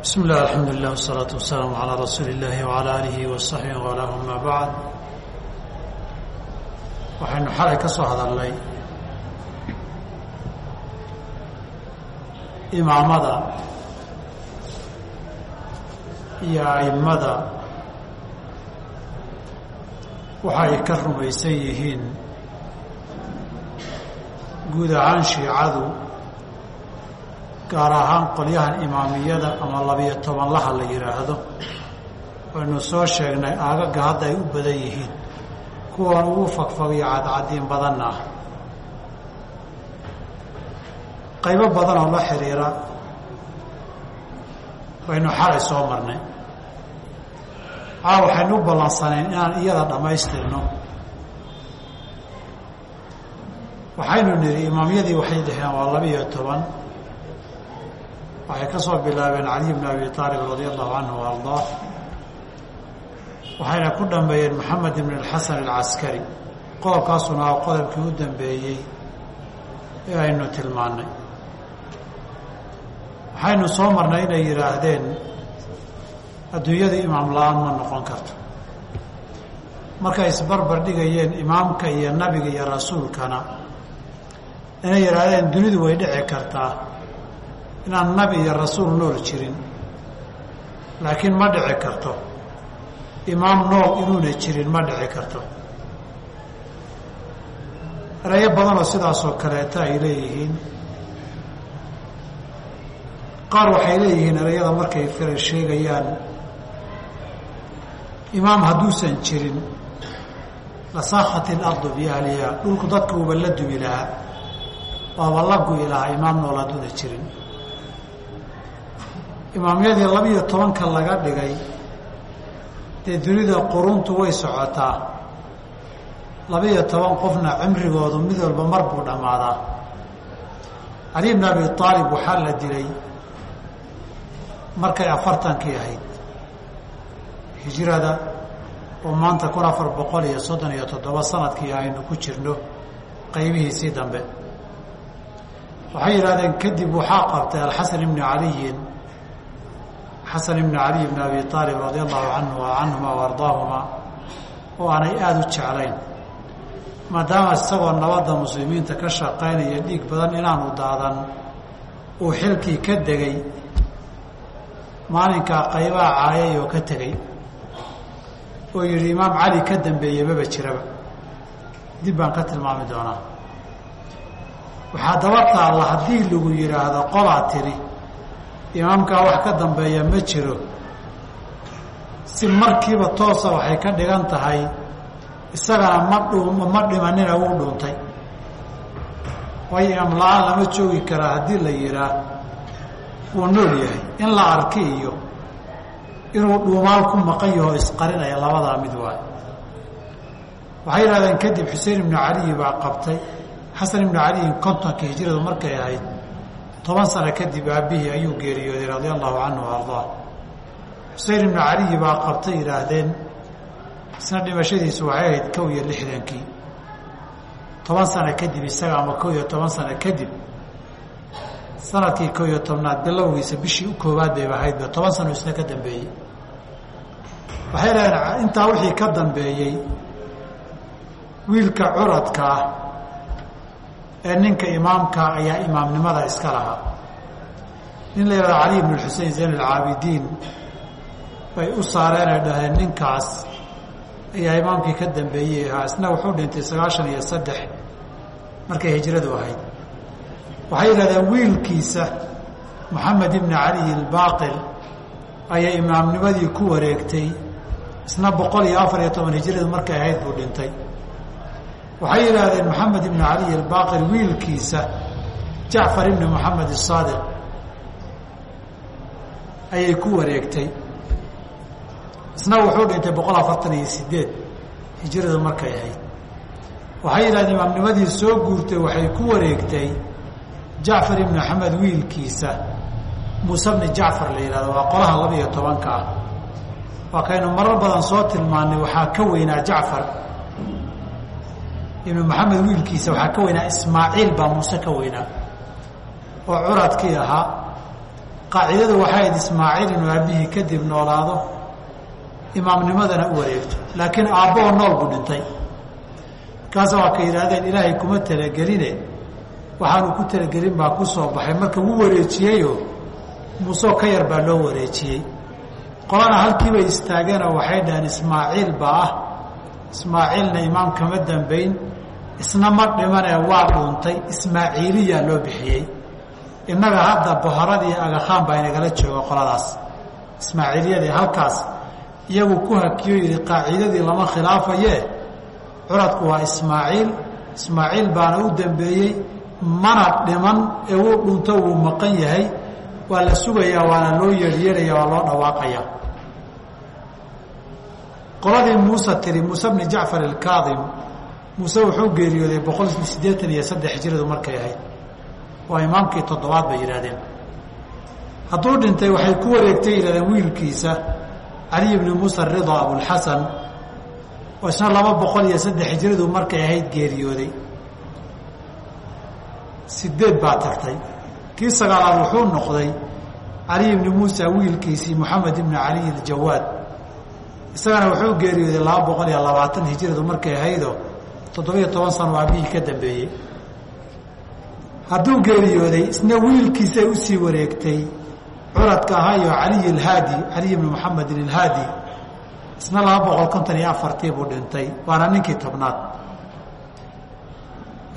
bismi illah alxamdu lilah wasalaatu wasalaamu calaa rasuuli illaahi wacalaa aalihi wasaxbihi waalaahu amaa bacd waxaynu xalay ka soo hadalnay imaamada iyo a'immada. Waxa ay ka rumaysan yihiin guud ahaan shiicadu gaar ahaan qolyahan imaamiyada ama labiyo tobanlaha la yidhaahdo waynu soo sheegnay aagaga hadda ay u badan yihiin kuwan ugu fagfagiyo cadcadiin badanna ah. Qaybo badan oo la xidhiira waynu xalay soo marnay. Caa waxaynu u ballansaneen inaan iyada dhammaystirno. Waxaynu nidhi imaamyadii waxay dhaheen waa labiyo toban waxay ka soo bilaabeen caliy bn abi aalib radia allahu canhu wa ardaa waxayna ku dhameeyeen maxamed ibn alxasan alcaskari qodobkaasuna a qodobkii u dambeeyey ee aynu tilmaannay. Waxaynu soo marnay inay yidhaahdeen adduunyada imaam la'aan ma noqon karto. Markay isbarbar dhigayeen imaamka iyo nabiga iyo rasuulkana inay yidhaahdeen dunidu way dhici kartaa inaan nabi iyo rasuul nool jirin. Laakiin ma dhici karto. Imaam nool inuuna jirin ma dhici karto. Erayo badanoo sidaasoo kaleeta ay leeyihiin. Qaar waxay leeyihiin erayada markay fira sheegayaan. Imaam hadduusan jirin lasakhat ilardu biahliha dhulku dadka uuba la dumi lahaa waaba la gu'i lahaa imaam nool hadduuna jirin imaamyadii labiyo tobanka laga dhigay dee dunida quruntu way socotaa. Labiyo toban qofna cimrigoodu mid walba mar buu dhammaadaa cali bn abi aalib waxaa la dilay markay afartankii ahayd hijrada oo maanta kun afar boqol iyo soddon iyo toddoba sannadkii aynu ku jirno qaybihiisii dambe. Waxay yidhahdeen kadib waxaa qabtay alxasan ibni caliyin xasan ibni caliy bni abi aalib radia allahu canhu canhuma wa ardaahuma oo aanay aada u jeclayn maadaama isagoo nabadda muslimiinta ka shaqaynaya dhiig badan inaanu daadan uu xilkii ka degay maalinkaa qaybaha caayay oo ka tegey oo yidhi imaam cali ka dambeeye maba jiraba dib baan ka tilmaami doonaa waxaa daba taalla haddii lagu yidhaahdo qolaa tiri imaamkaa wax ka dambeeya ma jiro. Si markiiba toosa waxay ka dhigan tahay isagana ma dhum ma dhimanina wuu dhuuntay waayo imaam la'aan lama joogi karaa haddii la yidhaah wuu nool yahay. In la arki iyo inuu dhuumaal ku maqan yaho isqarinaya labadaa mid waayo waxay yidhahdeen kadib xuseen ibnu caliyi baa qabtay. Xasan ibnu caliyin kontonka hijradu markay ahayd toban sano kadib aabbihii ayuu geeriyooday radia allahu canhu ardaa. Xusein ibnu caliyi baa qabtay yidhaahdeen isna dhimashadiisu waxay ahayd kow iyo lixdankii. Toban sano kadib isaga ama kow iyo toban sano kadib sannadkii kow iyo tobnaad bilowgiisa bishii u koowaad bayba ahaydba toban sano isna ka dambeeyey. Waxay dhahdeen intaa wixii ka dambeeyey wiilka curadka ah ee ninka imaamka ayaa imaamnimada iska lahaa. Nin la yihahdo cali ibn xusein zayn alcaabidiin bay u saareen ay dhaheen ninkaas. Ayaa imaamkii ka dambeeyey ahaa isna wuxuu dhintay sagaashan iyo saddex markay hijradu ahayd. Waxay yidhahdeen wiilkiisa moxamed ibni caliy albaaqil ayay imaamnimadii ku wareegtay. Isna boqol iyo afar iyo toban hijradu markay ahayd buu dhintay waxay yidhaahdeen moxamed ibni caliy albaaqir wiilkiisa jacfar ibni moxamed asaadiq ayay ku wareegtay. Isna wuxuu dhintay boqol afartan iyo sideed hijradu markay ahayd. Waxay yidhahdeen imaamnimadii soo guurtay waxay ku wareegtay jacfar ibni maxamed wiilkiisa. Muuse bni jacfar la yidhahdo waa qolaha laba iyo tobanka ah. Waa kaynu marar badan soo tilmaanay waxaa ka weynaa jacfar ibnu maxamed wiilkiisa waxaa ka weynaa ismaaciil baa muuse ka weynaa oo curadkii ahaa. Qaacidadu waxay ahayd ismaaciil inuu aabihii kadib noolaado imaamnimadana u wareegto laakiin aabboo nool buu dhintay. Markaasa waa ka yidhaahdeen ilaahay kuma talageline. Waxaanu ku talagelin baa ku soo baxay. Marka wuu wareejiyeyoo muusoo ka yar baa loo wareejiyey. Qolana halkiibay istaageenoo waxay dhaheen ismaaciil baa ah ismaaciilna imaam kama dambayn isna ma dhimanee waa dhuuntay ismaaciiliyaa loo bixiyey. Innaga hadda bohoradii agakhaan baa inagala jooga qoladaas. Ismaaciiliyadii halkaas iyagu ku hakiyo yidhi qaacidadii lama khilaafayee? Curadku waa ismaaciil. Ismaaciil baana u dambeeyey mana dhiman ee wuu dhunto wuu maqan yahay. Waa la sugayaa waana loo yeedhyeelaya waa loo dhawaaqaya qoladii muuse tiri muuse bni jacfar alkaadim muuse wuxuu geeriyooday boqol siddeetan iyo saddex hijradu markay ahayd. Waa imaamkii toddobaad bay yidhahdeen hadduu dhintay waxay ku wareegtay yidhahdeen wiilkiisa caliy bni muuse rida abulxasan oo isna laba boqol iyo saddex hijradu markay ahayd geeriyooday. Sideed baa tagtay. Kii sagaalaad wuxuu noqday caliy bni muusa wiilkiisii moxamed ibni caliy aljawaad isagana wuxuu geeriyooday laba boqol iyo labaatan hijradu markay ahaydoo toddobiyo toban sano aabihii ka dambeeyey. Hadduu geeriyooday isna wiilkiisay u sii wareegtay curadka ahaayo caliy alhaadi caliy bni moxamedin alhaadi isna laba boqol konton iyo afartii buu dhintay waana ninkii tobnaad.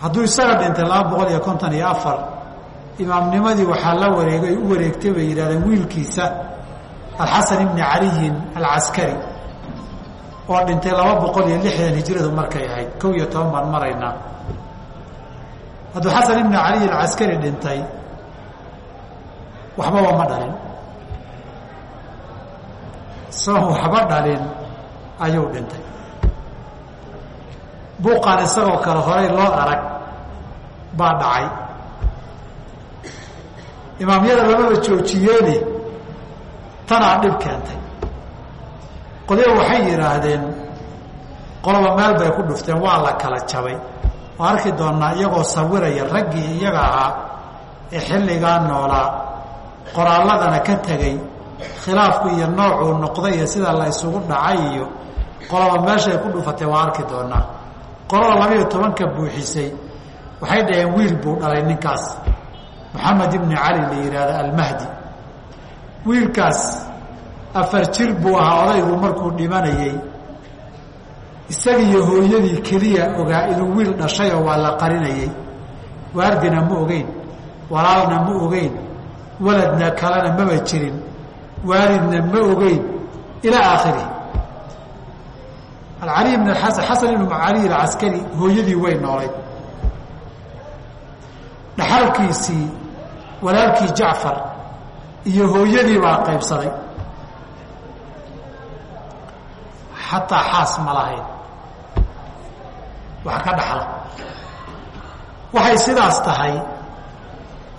Hadduu isaga dhintay laba boqol iyo konton iyo afar imaamnimadii waxaa la wareegay u wareegtay bay yidhahdeen wiilkiisa alxasan ibni caliyin alcaskari oo dhintay laba boqol iyo lixdan hijradu markay ahayd. Kow iyo toban baan maraynaa hadduu xasan ibni caliy alcaskari dhintay waxbaba ma dhalin. Isagoon waxba dhalin ayuu dhintay. Buuqaan isagoo kale horay loo arag baa dhacay. Imaamyada lamaba joojiyeene tanaa dhib keentay qolyo waxay yidhaahdeen qoloba meel bay ku dhufteen waa la kala jabay. Oo arki doonnaa iyagoo sawiraya raggii iyaga ahaa ee xilligaa noolaa qoraalladana ka tegey khilaafku iyo noocuu noqday iyo sida la isugu dhacay iyo qoloba meeshay ku dhufatay waa arki doonaa. Qolada labayo tobanka buuxisay waxay dhaheen wiil buu dhalay ninkaas. Moxamed ibni cali la yidhaahdo almahdi. Wiilkaas afar jir buu ahaa odaygu markuu dhimanayey isagiiyo hooyadii keliya ogaa inuu wiil dhashayoo waa la qarinayey waardina ma ogeyn walaalna ma ogeyn waladna kalena maba jirin waalidna ma ogeyn ilaa aakhirihi alcali bn asan xasan ibnu cali alcaskari hooyadii way noolayd dhaxalkiisii walaalkii jacfar iyo hooyadii baa qaybsaday xataa xaas ma lahayn wax ka dhaxla waxay sidaas tahay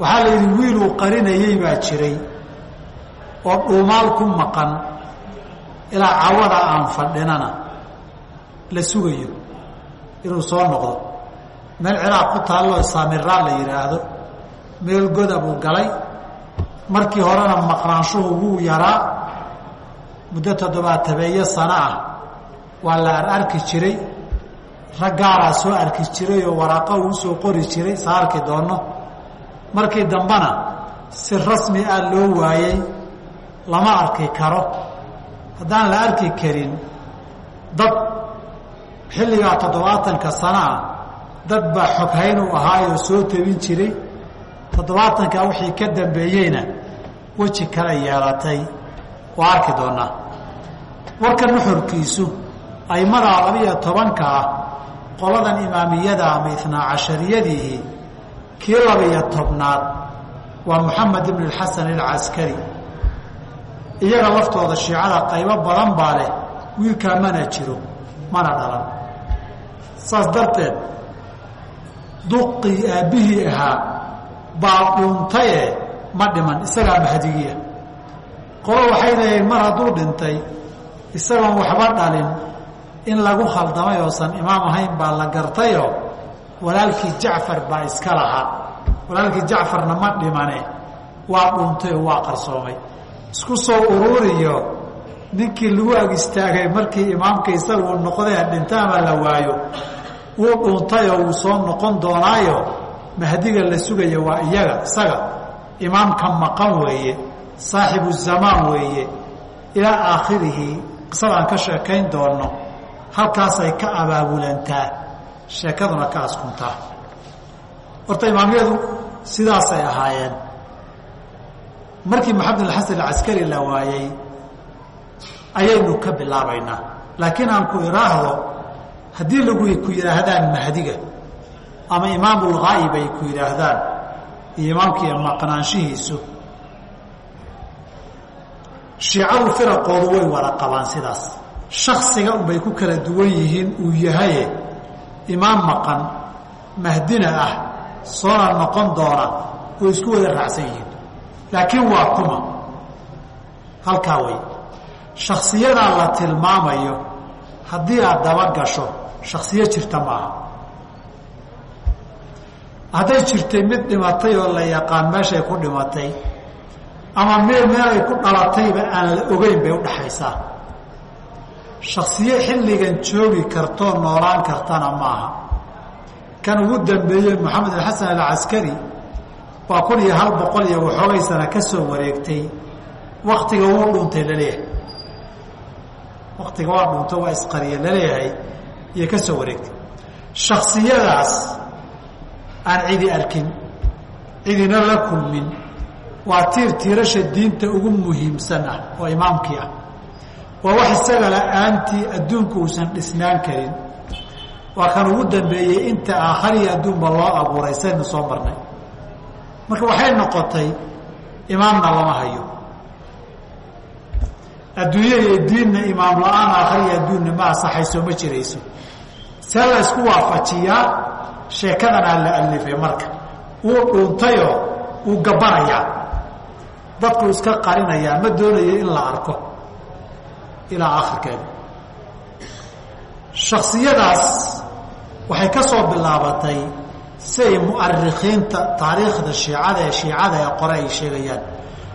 waxaa la yidhi wiiluu qarinayey baa jiray oo dhuumaal ku maqan ilaa cawada aan fadhinana la sugayo inuu soo noqdo meel ciraaq ku taalloo saamiraa la yidhaahdo meel goda buu galay markii horena maqnaanshuhu wuu yaraa muddo toddobaatabeeyo sano ah waa la ar arki jiray. Rag gaaraa soo arki jiray oo waraaqo uu soo qori jiray saa arki doonno markii dambena si rasmi ah loo waayey lama arki karo. Haddaan la arki karin dad xilligaa toddobaatanka sano ah dad baa xoghayn u ahaayoo soo tebin jiray. Toddobaatankaa wixii ka dambeeyeyna weji kala yeelatay. Waa arki doonaa warka nuxurkiisu aimadaa labiyo tobanka ah qoladan imaamiyada ama itnaa cashariyadiihii kii labiyo tobnaad waa moxamed ibn alxasan alcaskari iyaga laftooda shiicada qaybo badan baa leh wiilkaa mana jiro mana dhalan. Saas darteed duqii aabbihii ahaa baa dhuntaye ma dhiman isagaa mahdigiya. Qolo waxay leeyihiin mar hadduu dhintay isagoon waxba dhalin in lagu khaldamay oosan imaam ahayn baa la gartayoo walaalkii jacfar baa iska lahaa. Walaalkii jacfarna ma dhimane waa dhuuntay waa qarsoomay. Isku soo ururiyo ninkii lagu ag istaagay markii imaamka isaga uu noqday dhinta ama la waayo. Wuu dhuuntay oo wuu soo noqon doonaayo mahdiga la sugaya waa iyaga isaga. Imaamka maqan weeye saaxibu zamaan weeye. Ilaa aakhirihi qisadaan ka sheekayn doonno halkaasay ka abaabulantaa sheekaduna ka askuntaa. Horta imaamyadu sidaasay ahaayeen. Markii maxamed alxasan alcaskari la waayey ayaynu ka bilaabaynaa. Laakiin aan ku idhaahdo haddii lagu ku yidhaahdaan mahdiga ama imaamulghaayib ay ku yidhaahdaan iyo imaamkii maqnaanshihiisu shiicadu firaqoodu way wada qabaan sidaas shaksiga unbay ku kala duwan yihiin uu yahaye imaam maqan mahdina ah soona noqon doona oo isku wada raacsan yihiin. Laakiin waa kuma. Halkaa wey shaksiyadaa la tilmaamayo haddii aad daba gasho shaksiyo jirta maaha. Hadday jirtay mid dhimatay oo la yaqaan meeshay ku dhimatay ama meel meelay ku dhalatayba aan la ogeyn bay udhaxaysaa shaksiyo xilligan joogi kartoo noolaan kartana maaha. Kan ugu dambeeyey moxamed alxasan alcaskari waa kun iyo hal boqol iyo waxoogay sana ka soo wareegtay. Waktiga wuu dhuntay la leeyahay waktiga waa dhunto waa isqariye la leeyahay iyo ka soo wareegtay. Shaksiyadaas aan cidi arkin cidina la kulmin waa tiir tiirasha diinta ugu muhiimsan ah oo imaamkii ah waa wax isaga la'aantii adduunku uusan dhisnaan karin. Waa kan ugu dambeeyey inta aakhariya adduunba loo abuuray saynu soo marnay. Marka waxay noqotay imaamna lama hayo. Adduunya iyo diinna imaam la'aan aakhariya adduunna ma asaxayso ma jirayso. See la isku waafajiyaa sheekadanaa la alifay marka. Wuu dhuuntayoo wuu gabbanayaa dadku iska qarinayaa ma doonayo in la arko ilaa aakhirkeeda shaksiyadaas waxay ka soo bilaabatay siay mu'arikhiinta taariikhda shiicada ee shiicada ee qore ay sheegayaan.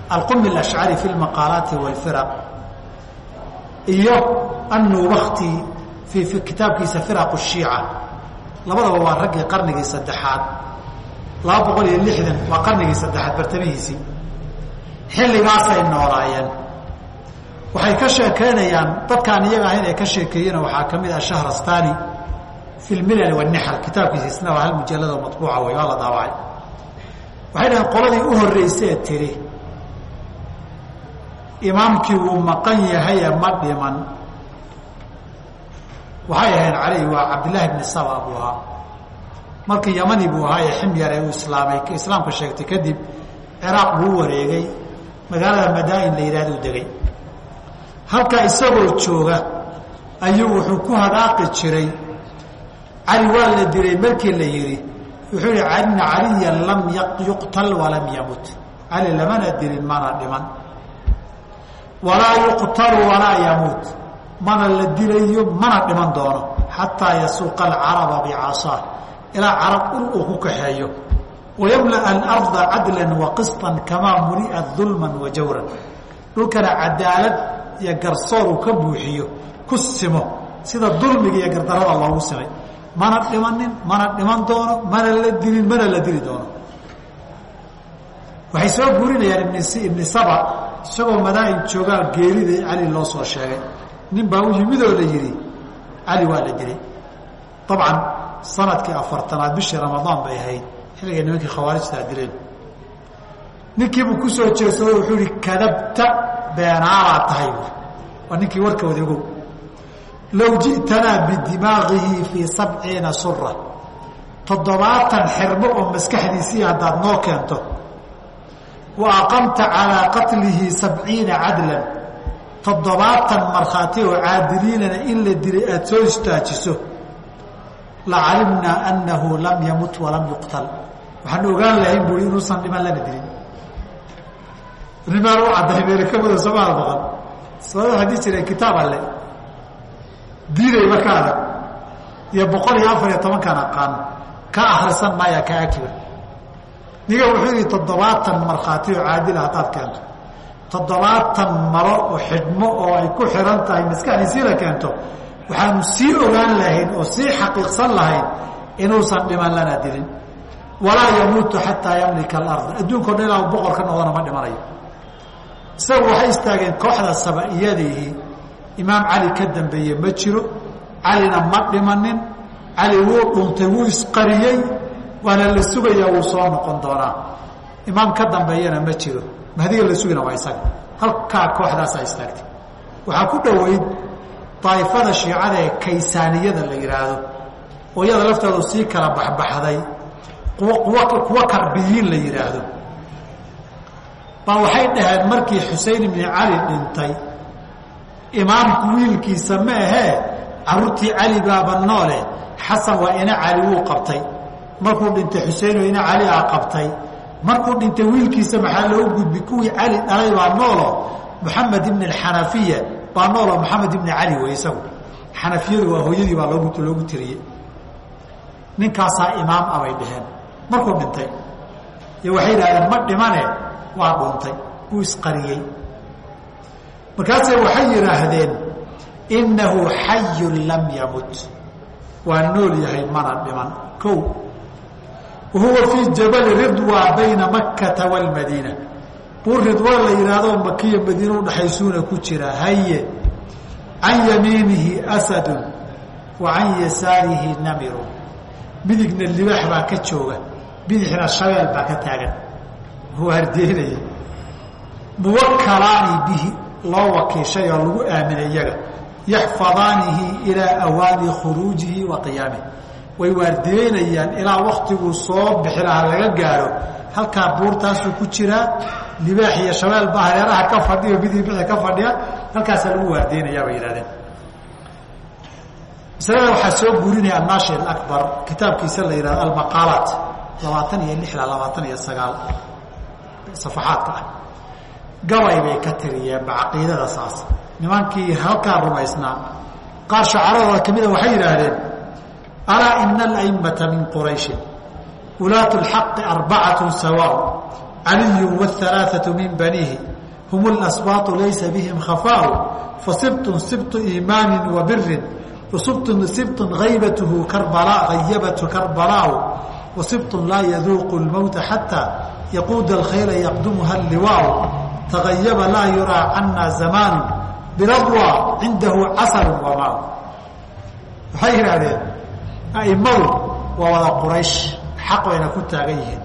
Alqumi alashcari fi lmaqaalaati walfiraq iyo annubakti fi fi kitaabkiisa firaqu shiica labadaba waa raggii qarnigii saddexaad. Laba boqol iyo lixdan waa qarnigii saddexaad bartamihiisii. Xilligaasay noolaayeen waxay ka sheekeynayaan dadkaan iyaga ahayn ay ka sheekeeyena waxaa ka mid ah shahrastani fi lmilal wanixal kitaabkiisa isna waa hal mujalado maطbuuca wey waa la daawacay waxay dhaheen qoladii u horreysee tiri imaamkii wuu maqan yahaye ma dhiman. Waxay ahayn calayhi waa cabdillaahi bni saba buu ahaa. Markii yamani buu ahaa ee ximyar ee uu islaamay islaamka sheegtay kadib ciraaq buu wareegay magaalada madaain la yidhahda u degay halkaa isagoo jooga ayuu wuxuu ku hadaaqi jiray. Cali waa la dilay markii la yidhi wuxuu yihi ina caliyan lam yuqtal walam yamut. Cali lamana dilin mana dhiman. Walaa yuqtalu walaa yamuut mana la dilayo mana dhiman doono. Xataa yasuuqa alcaraba bicasaa ilaa carab ul uu ku kaxeeyo. Wayamla'a alarda cadlan waqisطan kamaa muli'at dulman wa jawran. Dhulkana cadaalad iyo garsoor uu ka buuxiyo ku simo. Sida dulmiga iyo gardarada loogu simay mana dhimanin mana dhiman doono mana la dilin mana la dili doono. Waxay soo guurinayaan ibn ibni saba isagoo madaain joogaa geerida cali loo soo sheegay. Nin baa u yimidoo la yidhi cali waa la dilay. Dabcan sannadkii afartanaad bishii ramadaan bay ahayd xilligay nimankii khawaarijtaa dileen ninkiibuu ku soo jeedsado wuxuu yihi kadabta beenaalaad tahay. Waa ninkii warka wada ogow. Low ji'tanaa bidimaagihi fii sabciina sura toddobaatan xermo oo maskaxdiisii haddaad noo keento. Wa aqamta calaa qatlihi sabciina cadlan. Toddobaatan markhaati oo caadiliinana in la dilay aada soo istaajiso. La annahu lam yamut walam yuqtal. Waxaan ogaan lahayn buui inuusan dhiman lana dilin nimaan u cadday meelkamada somaal baqan. Sabada haddii jireen kitaab alle. Diidayba ka adag iyo boqol iyo afar iyo tobankan aqaan. Ka akrisan maaya ka akiba niga wuxuu yihi toddobaatan markhaati oo caadila haddaad keento. Toddobaatan malo oo xidhmo oo ay ku xiran tahay maskaxdiisii la keento. Waxaanu sii ogaan lahayn oo sii xaqiiqsan lahayn inuusan dhiman lana dilin. Walaa yamuutu xataa yamlika alarda adduunka o dhan ilaa boqor ka noqdona ma dhimanayo isagu waxay istaageen kooxda saba-iyadiihii imaam cali ka dambeeye ma jiro. Calina ma dhimanin. Cali wuu dhuntay wuu isqariyey. Waana la sugayaa wuu soo noqon doonaa. Imaam ka dambeeyana ma jiro. Mahdiga la sugina waa isaga. Halkaa kooxdaasaa istaagtay. Waxaa ku dhoweyd daa'ifada shiicada ee kaysaaniyada la yidhaahdo oo iyada laftoodu sii kala baxbaxday. Kuwa kuwa karbiyiin la yidhaahdo baa waxay dhaheen markii xusein ibni cali dhintay imaamku wiilkiisa ma ahee carruurtii cali baaba noole xasan waa ina cali wuu qabtay. Markuu dhintay xuseinoo ina cali a qabtay. Markuu dhintay wiilkiisa maxaa loogu gudbi? Kuwii cali dhalay baa noolo moxamed ibn alxanafiya baa noolo moxamed ibni cali wey isagu. Xanafiyadu waa hooyadii baa loogu tiriyey. Ninkaasaa imaam ah bay dhaheen. Markuu dhintay iyo waxay yidhahdeen ma dhimane waa dhuuntay wuu isqariyey. Markaase waxay yidhaahdeen innahu xayun lam yamut. Waa nool yahay mana dhiman. Ko wahuwa fii jabali ridwa bayna makkata wاlmadiina buur ridwa la yidhaahdo makiya madiina udhaxaysuuna ku jira haye can yamiinihi asadu wa can yasaarihi namiru. Midigna libaax baa ka jooga bidixna shabeel baa ka taagan wuu hardeynaya muwakalaani bihi loo wakiishay oo lagu aaminay iyaga. Yaxfadaanihi ilaa awaani khuruujihi wa qiyaamih way waardeynayaan ilaa waktiguu soo bixi lahaa laga gaaro. Halkaa buurtaasuu ku jiraa. Libaax iyo shabeel baa hareeraha ka fadhiyo bidii bixi ka fadhiya. Halkaasaa lagu waardeynayaa bay yidhahdeen. Masalada waxaa soo guurinaya anaashi abar kitaabkiisa la yihahdo almaqaalaat. Labaatan iyo lix ilaa labaatan iyo sagaal safaxaadka ah gabay bay ka tiriyeenba caqiidada saas nimankii halkaa rumaysnaa qaar shacaradooda kamida waxay yidhaahdeen alaa ina alaimata min qurayshin ulaatu lxaqi arbacatu sawaa caliyu wاhalaaثaةu min baniihi hum اlasbaatu laysa bihim khafaau fasibtun sibtu iimaani wa birin wasibtun sibtun haybathu karbala hayabatu karbalaau wasibtun laa yaduuqu اlmowta xataa yaquuda alkhayla yaqdumuha اlliwaaw tagayaba laa yuraa cana zamaanu biladwa cindahu casalu wamaa waxay yidhaahdeen a'immadu waa wada quraysh xaq wayna ku taagan yihiin.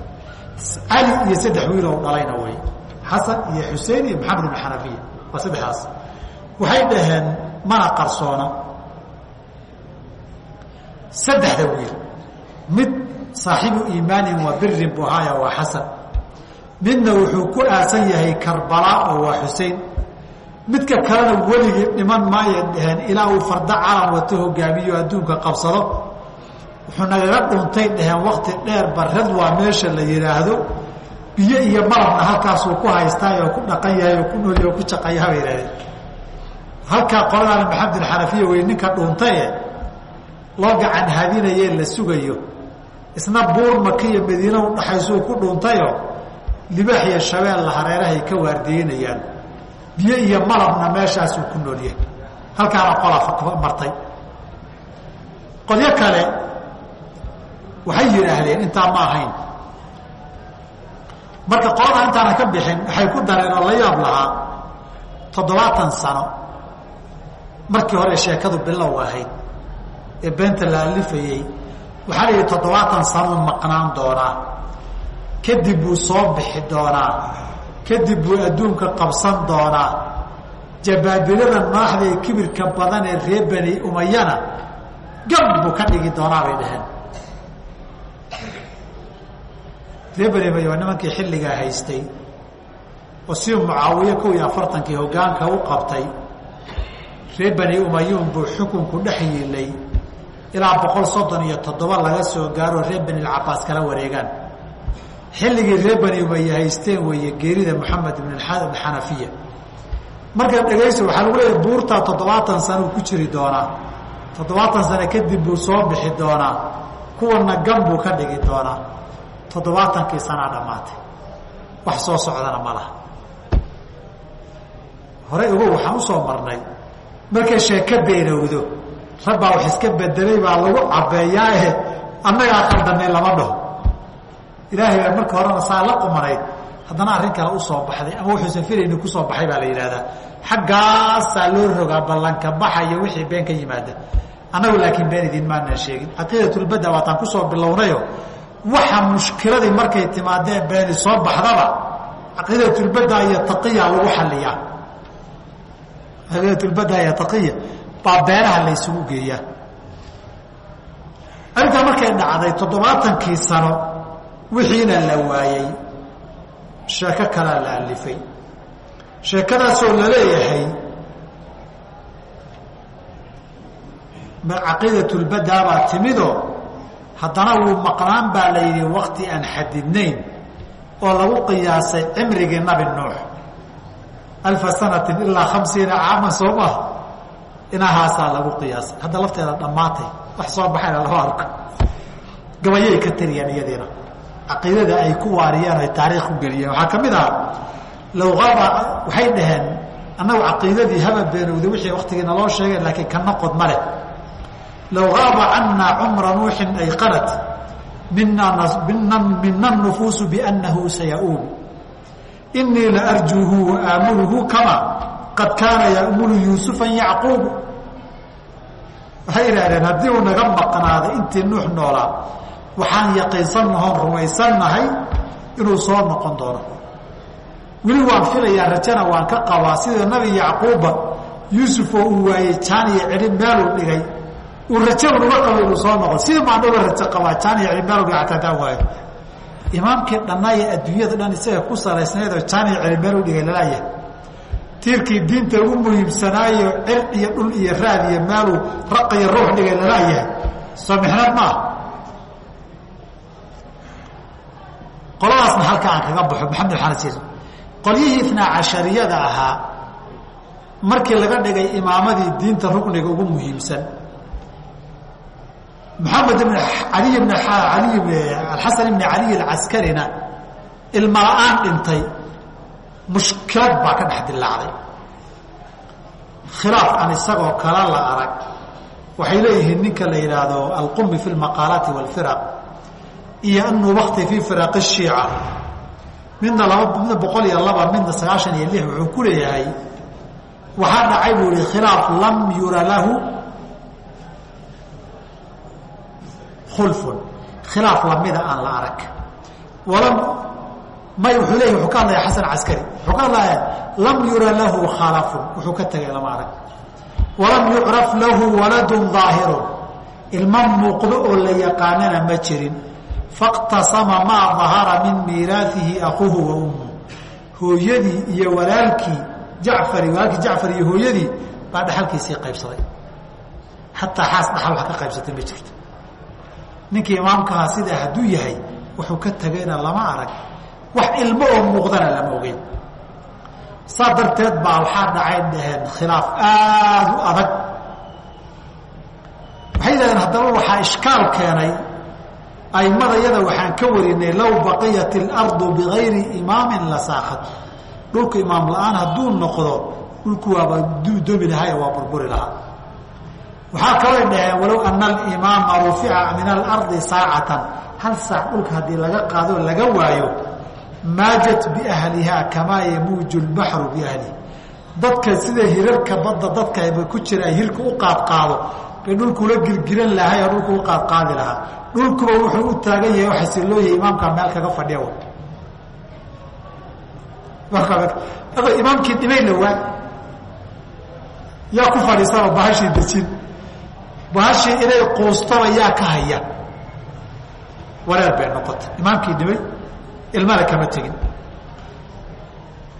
Cali iyo saddex wiilow dhalayna way xasan iyo xusein iyo maxamed ibn xanafiya waa saddexdaas. Waxay dhaheen mana qarsoona. Saddexda wiil mid saaxiibu iimaanin wa birin buu ahaaya waa xasan midna wuxuu ku aasan yahay karbala oo waa xusein midka kalena weligii dhiman maaya dhaheen ilaa uu farda calan wato hogaamiyo adduunka qabsado wuxuu nagaga dhuntay dhaheen wakti dheer barad waa meesha la yidhaahdo biyo iyo malabna halkaasuu ku haystaay oo ku dhaqan yahay oo ku noolyahy oo ku jaqayaha bay yidhahdeen halkaa qoladaana maxamed alxanafiya wey ninka dhuntaye loo gacan hadinaye la sugayo. Isna buur maka iyo madiina udhaxaysuu ku dhuntayo libaax iyo shabeella hareerahay ka waardiyeynayaan biyo iyo malabna meeshaasuu ku noolyahay. Halkaana qola martay. Qolyo kale waxay yidhaahdeen intaa ma ahayn. Marka qolada intaana ka bixin waxay ku dareen oo la yaab lahaa toddobaatan sano markii hore sheekadu bilow ahayd ee beenta la alifayey waxaa la yidhi toddobaatan sanuu maqnaan doonaa kadib buu soo bixi doonaa. Kadib buu adduunka qabsan doonaa. Jabaabilada madaxda ee kibirka badan ee reer bani umayana gab buu ka dhigi doonaa bay dhaheen. Reer bani umaya waa nimankii xilligaa haystay oo si mucaawiye kow iyo afartankii hoggaanka u qabtay. Reer bani umayuun buu xukunku dhex yiilay. Ilaa boqol soddon iyo toddoba laga soo gaaro reer bani lcabaas kala wareegaan xilligii reer bani umaya haysteen weeye geerida moxamed ibn xanafiya markaad dhegayso waxaa lagu leeyahay buurtaa toddobaatan sanuu ku jiri doonaa toddobaatan sano kadib buu soo bixi doonaa kuwana gan buu ka dhigi doonaa toddobaatankii sanaa dhammaatay. Wax soo socdana ma laha. Horey ogow waxaan u soo marnay markay sheeko beenowdo rabbaa wax iska bedelay baa lagu cabeeyaae annagaa qaldanay lama dhaho ilaahay baa marka horena saa la qumanayd haddana arrin kale u soo baxday ama wuxuusan filayni ku soo baxay baa la yidhahdaa xaggaasaa loo rogaa ballanka baxa iyo wixii been ka yimaada. Annagu laakiin been idin maanaan sheegin. Caqiidatulbada waataan ku soo bilownayo. Waxa mushkiladii markay timaadeen beeni soo baxdaba caqiidatulbada iyo taqiya lagu xaliyaa caqiidatulbada iyo taqiya baa beenaha la ysugu geeyaa. Arrintaa markay dhacday toddobaatankii sano wixiina la waayey sheeko kalaa la alifay. Sheekadaasoo la leeyahay caqiidatulbadaa baa timidoo haddana wuu maqnaan baa la yidhi wakti aan xadidnayn oo lagu qiyaasay cimrigii nabi nuux. Alfa sanatin ilaa khamsiina caaman soo maha inahaasaa lagu qiyaasay. Hadda lafteeda dhammaatay. Wax soo baxayna lama arko. Gabayay ka tariyaan iyadiina caqiidada ay ku waariyeen ay taariikh u geliyeen waxaa ka mid aha low aba waxay dhaheen annagu caqiidadii haba beenowda wixii waktigiina loo sheegay laakiin ka noqod ma low gaaba cannaa cumra nuuxin ayqanat mina nufuusu biannahu sayauub inii la arjuuhu waaamunuhu kama qad kaana yamulu yuusufan yacquub. Waxay idhahdeen haddii uu naga maqnaaday intii nuux noolaa waxaan yaqiinsannahoon rumaysannahay inuu soo noqon doono. Weli waan filayaa rajana waan ka qabaa sida nabi yacquubba yuusuf oo uu waayey jaan iyo cidhi meeluu dhigay. Uu raje unuga qabo inuu soo noqon sida maan uga rajo qabaa jaan iyo cidhi meeluu dhigay atakaa waayo. Imaamkii dhannaaye adduunyada dhan isaga ku salaysnaydoo jaan iyo cidhi meel u dhigay lalayahay tiirkii diinta ugu muhiimsanaayo cir iyo dhul iyo raad iyo meeluu raqiyo ruux dhigay lalayahay soo mixnad maaha qoladaasna halka aan kaga baxo maxamed xanas qolyihii itnaa cashariyada ahaa markii laga dhigay imaamadii diinta rukniga ugu muhiimsan. Maxamed ibn ali bn ali alxasan ibni caliy alcaskarina ilma la'aan dhintay. Mushkilad baa ka dhex dilaacday khilaaf aan isagoo kala la arag. Waxay leeyihiin ninka la yidhaahdo alqumi fi lmaqaalaati wاlfiraq iyo anubakti fi firaq الshiica midna laba midna boqol iyo laba midna sagaashan iyo lix wuxuu ku leeyahay waxaa dhacay buu ihi khilaaf lam yura lahu khulfun. Khilaaf lamida aan la arag. Walam may wuxuu leeyahy wuxuu ka hadlaya xasan caskari. Wuxuu ka hadlaya lam yura lahu khalafun. Wuxuu ka tegay lama arag. Walam yucraf lahu waladun daahirun ilma muuqdo oo la yaqaanana ma jirin faqtasama maa dahara min miiraaihi akuuhu wa ummu hooyadii iyo walaalkii jacfari walaalkii jacfar iyo hooyadii baa dhaxalkiisii qaybsaday. Xataa xaas dhaxal wax ka qaybsatay ma jirto. Ninkii imaamkaha sidaa hadduu yahay wuxuu ka tegayna lama arag wax ilmo oo muuqdana lama ogeyn. Saa darteed baa waxaa dhacay dhaheen khilaaf aada u adag. Waxay yidhahdeen haddaba waxaa ishkaal keenay aimadayada waxaan ka warinay low baqiyat اlardu bigayri imaamin la saakad dhulku imaam la'aan hadduu noqdo dhulku waaba duudomi lahaa waa burburi lahaa. Waxaa kaloo dhaheen walow ana alimaama rufica min alardi saacatan. Hal saac dhulka haddii laga qaado laga waayo maajat biahlihaa kamaa yamuuju lbaxru biahlihi. Dadka sida hirarka badda dadka ku jira ay u qaadqaado bay dhulkula girgiran lahay dhulku u qaadqaadi lahaa dhulkuba wuxuu u taagan yahay oo xasiloo yahay imaamkaa meel kaga fadhiya imaamkii dhimay lawaa yaa ku fadhiisanoo bahashii dejin. Bahashii inay quustaba yaa ka haya. Wareer bay noqotay. Imaamkii dhimay ilmana kama tegin.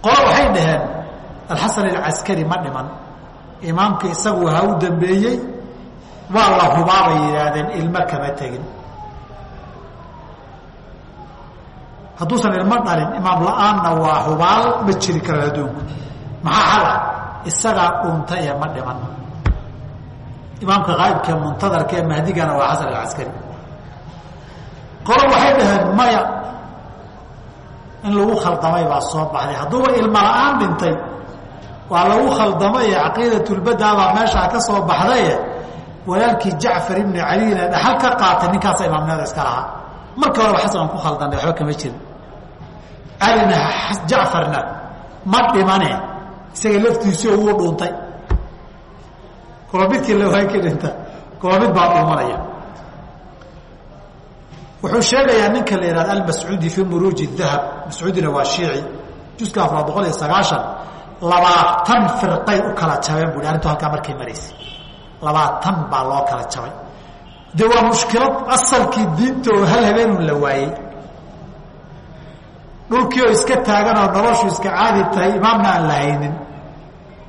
Qolo waxay dhaheen alxasan alcaskari ma dhiman. Imaamka isagu ha u dambeeyey. Waa la hubaabay yidhaahdeen ilmo kama tegin hadduusan ilmo dhalin imaam la'aanna waa hubaal ma jiri karaan adduunku. Maxaa xal? Ah isagaa dhunta ee ma dhiman. Imaamka qaa'ibkaee muntadarka ee mahdigana waa xasan alcaskari qolo waxay dhaheen maya in lagu khaldamay baa soo baxday. Hadduuba ilmo la'aan dhintay waa lagu khaldamay caqiidatulbadaabaa meeshaa ka soo baxdaye walaalkii jacfar ibni caliyna dhaxal ka qaatay ninkaasa imaamnimada iska lahaa markii horeba xasan aan ku khaldanay waxba kama jirin. Calina jacfarna ma dhimane isaga laftiisio wuu dhuuntay kolomidkii lawaay ka dhinta kolomid baa dhuumanaya. Wuxuu sheegayaa ninka la yihahda almascuudi fi muruuji dahab. Mascuudina waa shiici juska afar boqol iyo sagaashan. Labaatan firqay u kala jabeen bui arrintu halkaa markay maraysay labaatan baa loo kala jabay de waa mushkilad asalkii diinta oo hal habeenun la waayey. Dhulkii oo iska taagan oo noloshu iska caadi tahay imaamna aan la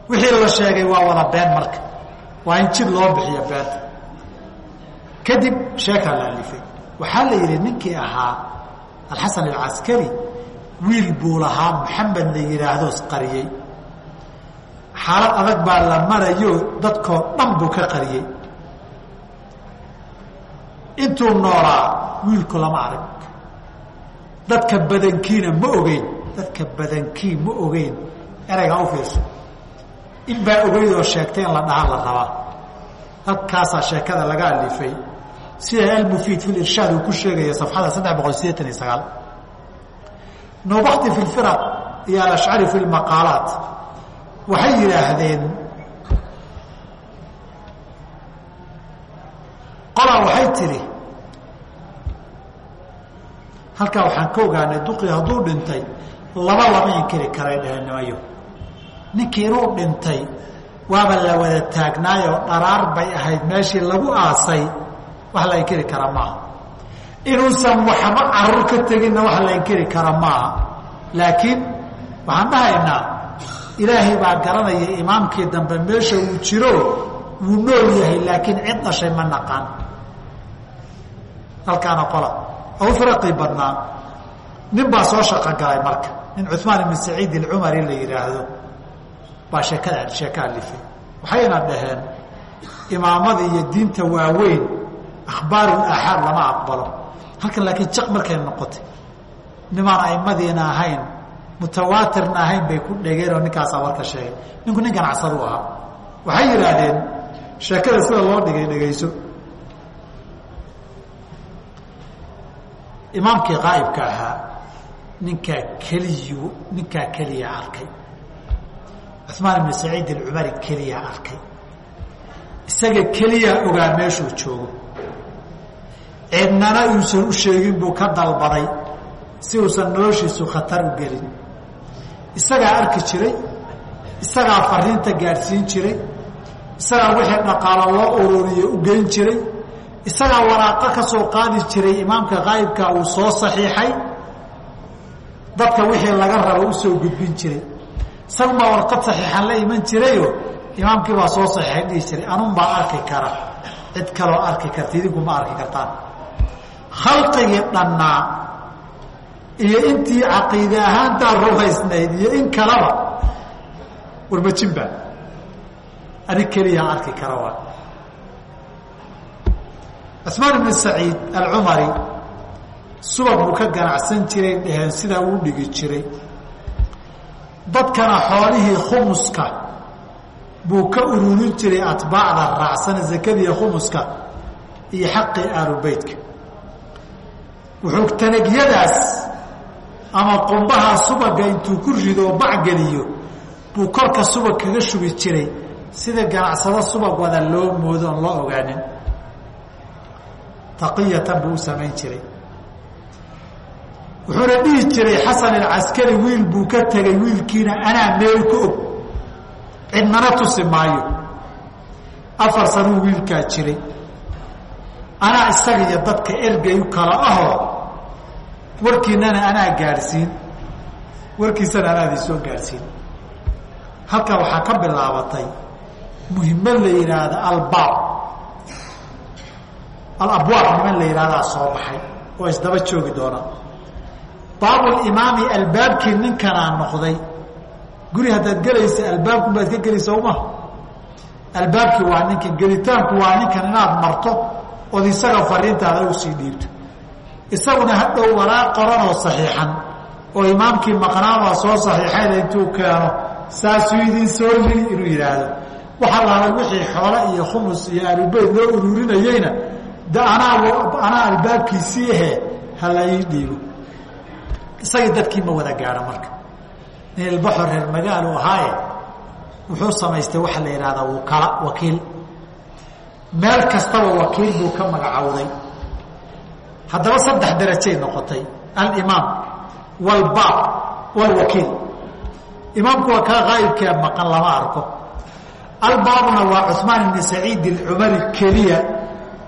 wixii la sheegay waa wada been marka. Waa in jid loo bixiyo beenta kadib sheekaa la alifay. Waxaa la yidhi ninkii ahaa alxasan alcaskari wiil buu lahaa maxamed la yidhaahdo qariyey. Xaalad adag baa la marayo dadkoo dhan buu ka qariyey intuu noolaa wiilku lama arag. Dadka badankiina ma ogeyn. Dadka badankii ma ogeyn. Ereygaa u in baa ogeyd oo sheegtay in la dhaha la rabaa. Halkaasaa sheekada laga alifay. Sida almufiid fi lirshaad uu ku sheegaya safxada saddex boqol sideetan iyo sagaal. Nobakti fi lfiraq iyo alashcari fi lmaqaalaat waxay yidhaahdeen qolaa waxay tidhi halkaa waxaan ka ogaanay duqii hadduu dhintay laba lama inkiri karay dhehenimayo ninkii inuu dhintay waaba la wada taagnaayoo dharaar bay ahayd meeshii lagu aasay wax la inkiri kara maaha. Inuusan waxba carur ka teginna wax la inkiri kara maaha. Laakiin waxaan dhahaynaa ilaahay baa garanaya imaamkii dambe meesha uu jiro wuu nool yahay laakiin cid dhashay ma naqaan halkaana qola. Oo firaqii badnaa nin baa soo shaqo galay marka. Nin cumaan ibn saciid ilcumari la yidhaahdo baa sheekada sheeko alifay. Waxayna dhaheen imaamada iyo diinta waaweyn akhbaarul aaxaad lama aqbalo. Halkan laakiin jaq markay noqotay. Nimaan aimadiina ahayn mutawaatirna ahayn bay ku dhegeen oo ninkaasaa warka sheegay. Ninku nin ganacsadu ahaa. Waxay yidhaahdeen sheekada sida loo dhigay dhegayso imaamkii qaa'ibka ahaa ninkaa keliyu ninkaa keliya arkay. Cumaan ibnu saciid alcumari keliya arkay. Isaga keliyaa ogaa meeshuu joogo. Cidnana uusan u sheegin buu ka dalbaday si uusan noloshiisu khatar u gelin. Isagaa arki jiray isagaa fariinta gaadhsiin jiray isagaa wixii dhaqaalo loo ururiye u geyn jiray isagaa waraaqo ka soo qaadi jiray imaamka qaa'ibka uu soo saxiixay dadka wixii laga rabo u soo gudbin jiray. Isagumaa warqad saxiixan la iman jirayo imaamkii baa soo saxiixay dhihi jiray anunbaa arki kara cid kaloo arki karta idinku arki kartaan. Khalqigii dhannaa iyo intii caqiide ahaantaa rumaysnayd iyo in kalaba warmajinba adig keliya arki kara waa cusmaan ibn saciid alcumari subag buu ka ganacsan jiray dheheen sidaa uu dhigi jiray. Dadkana xoolihii khumuska buu ka ururin jiray atbaacda raacsana zakadiiyo khumuska iyo xaqii aalubeytka wuxuu tanagyadaas ama qumbaha subaga intuu ku rido bacgeliyo buu korka subag kaga shubi jiray. Sida ganacsado subag wada loo moodo oon loo ogaanin taqiyatan buu u samayn jiray. Wuxuuna dhihi jiray xasan alcaskari wiil buu ka tegay wiilkiina anaa meel ka og. Cidnana tusi maayo. Afar sanuu wiilkaa jiray. Anaa isaga iyo dadka ergay kala ahoo? Warkiinana anaa gaadhsiin. Warkiisana anaadii soo gaadhsiin. Halkaa waxaa ka bilaabatay muhimad la yidhaahda albaab alabwaab niman la yidhahdaa soo baxay oo isdaba joogi doona. Baabulimaami albaabkii ninkanaa noqday. Guri haddaad gelaysa albaabku baad ka gelaysa uma. Albaabkii waa ninkan gelitaanku waa ninkan inaad marto ood isaga fariintaada u sii dhiibto. Isaguna hadhow waraaq qoranoo saxiixan oo imaamkii maqnaan waa soo saxiixayna intuu keeno saasuu idin soo yiri inuu yidhaahdo waxaa lahay wixii xoole iyo khumus iyo alubeyd loo uruurinayeyna anaa anaa albaabkiisii ahe ha la ii dhiibo. Isagii dadkii ma wada gaadho marka. Nin ilbaxo reer magaalu ahaaye wuxuu samaystay waxaa la yidhahdaa wukala wakiil. Meel kastaba wakiil buu ka magacowday haddaba saddex darajay noqotay. Alimaam walbaab walwakiil imaamku waa kaa qaa'ibkee maqan lama arko. Albaabna waa cuثmaan ibni saciid alcumari keliya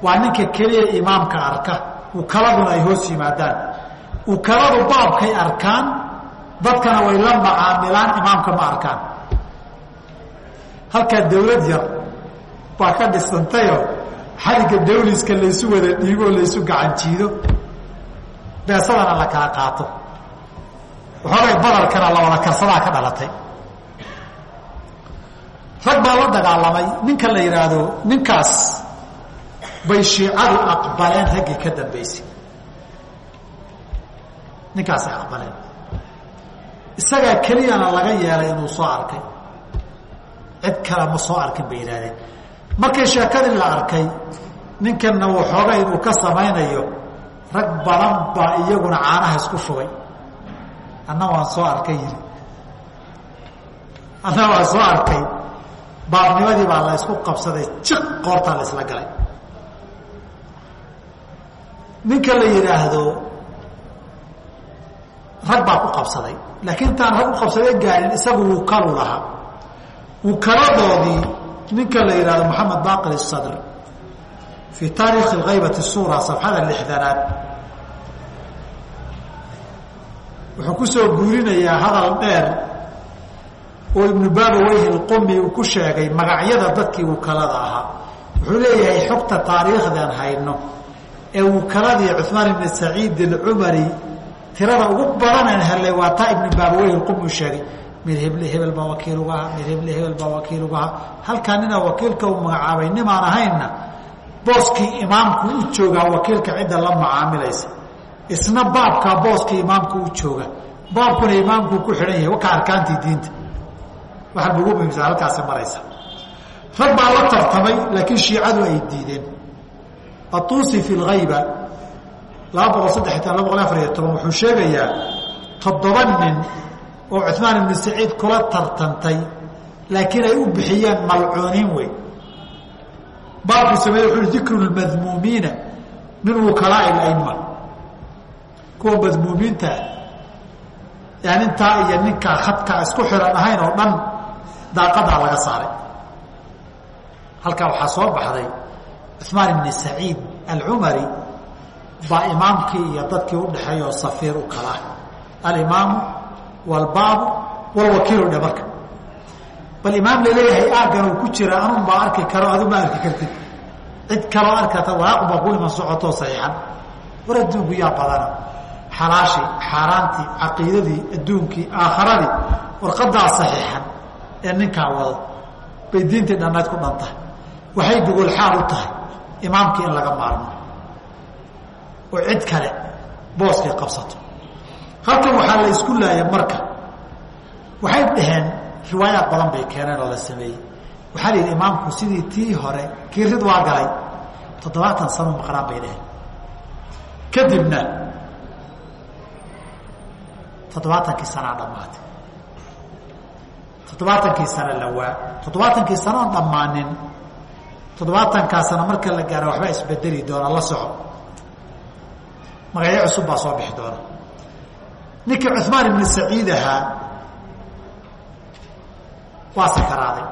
waa ninka keliya imaamka arka. Ukaladuna ay hoos yimaadaan. Ukaladu baabkay arkaan dadkana way la macaamilaan imaamka ma arkaan. Halkaa dawlad yar baa ka dhisantayoo xaliga dawliska laysu wada dhiiboo laysu gacan jiido. Beesadana la kala qaato? Waxoogay badarkana la wada karsadaa ka dhalatay. Rag baa la dagaalamay. Ninka la yidhaahdo ninkaas bay shiicadu aqbaleen raggii ka dambaysay. Ninkaasay aqbaleen. Isagaa keliyana laga yeelay inuu soo arkay. Cid kale ma soo arkin bay yidhahdeen markay sheekadii la arkay ninkanna waxooga inuu ka samaynayo. Rag badan baa iyaguna caanaha isku shubay. Anna waan soo arkay yiri anna waan soo arkay. Baabnimadii baa la ysku qabsaday. Jiq qoortaa la galay ninka la yidhaahdo rag baa ku qabsaday laakiin intaan rag u qabsaday gaarin isagu wukalu lahaa wukaladoodii ninka la yidhahdo moxamed baqir الsadr fii taariikhi haybati suura safxada lixdanaad wuxuu ku soo guurinayaa hadal dheer oo ibnu babaweyhi اlqumi uu ku sheegay magacyada dadkii wukalada ahaa wuxuu leeyahay xogta taariikhdan hayno ee wukaaladii cumaan ibn saciid acumari tirada ugu badanaan helay waa taa ibn baabaweyh qum sheegay mid hebl hebel baa wakiil uga aha mid hebl hebel baa wakiil ugaha halkaa ninaa wakiilka u magacaabay nimaan ahaynna booskii imaamku u joogaa wakiilka cidda la macaamilaysa. Isna baabkaa booskii imaamku u jooga baabkuna imaamkuu ku xidhan yahay wakaa arkaantii diinta. Waxa ugu muhimsan halkaasi maraysa. Rag baa la tartamay laakiin shiicadu ay diideen atuusi fi lhayba laba boqol saddexiy laba boqol afariyo toban wuxuu sheegayaa toddoba nin oo cuثmaan ibnu saciid kula tartantay laakiin ay u bixiyeen malcuuniin weyn. Baabku sameeye wuxu uhi dikru lmadmuumiina min wukalaa'i اla'ima kuwa madmuumiinta aan intaa iyo ninkaa khadkaa isku xiran ahayn oo dhan daaqadaa laga saaray. Halkaa waxaa soo baxday cuثmaan ibni saciid alcumari baa imaamkii iyo dadkii udhexeeya oo safiir u kala. Alimaamu walbaabu walwakiilu dhe marka. Bal imaam la leeyahay aaggan ku jira anun baa arki karo adu ma arki kartid. Cid kaloo arkata waraaq baa ku iman socotoo saxiixan. War adduunku yaa badana. Xalaashii xaaraantii caqiidadii adduunkii aakharadii warqadaa saxiixan ee ninkaa wado bay diintii dhannayd ku dhan tahay. Waxay gogol u tahay imaamkii in laga maarmo. Oo cid kale booskay qabsato. Halkan waxaa la isku laaya marka. Waxay dhaheen riwaayaad badan bay keeneen oo la sameeyey. Waxaa la yidhi imaamku sidii tii hore kii rid waa galay toddobaatan sano maqnaan bay dhaheen. Kadibna toddobaatankii sanaa dhammaatay. Toddobaatankii sano la waa toddobaatankii sano oon dhammaanin toddobaatankaa sano marka la gaaro waxbaa isbedeli doona la soco. Magacyo cusub baa soo bixi doona. Ninkii cuثmaan ibni saciid ahaa waa sakaraaday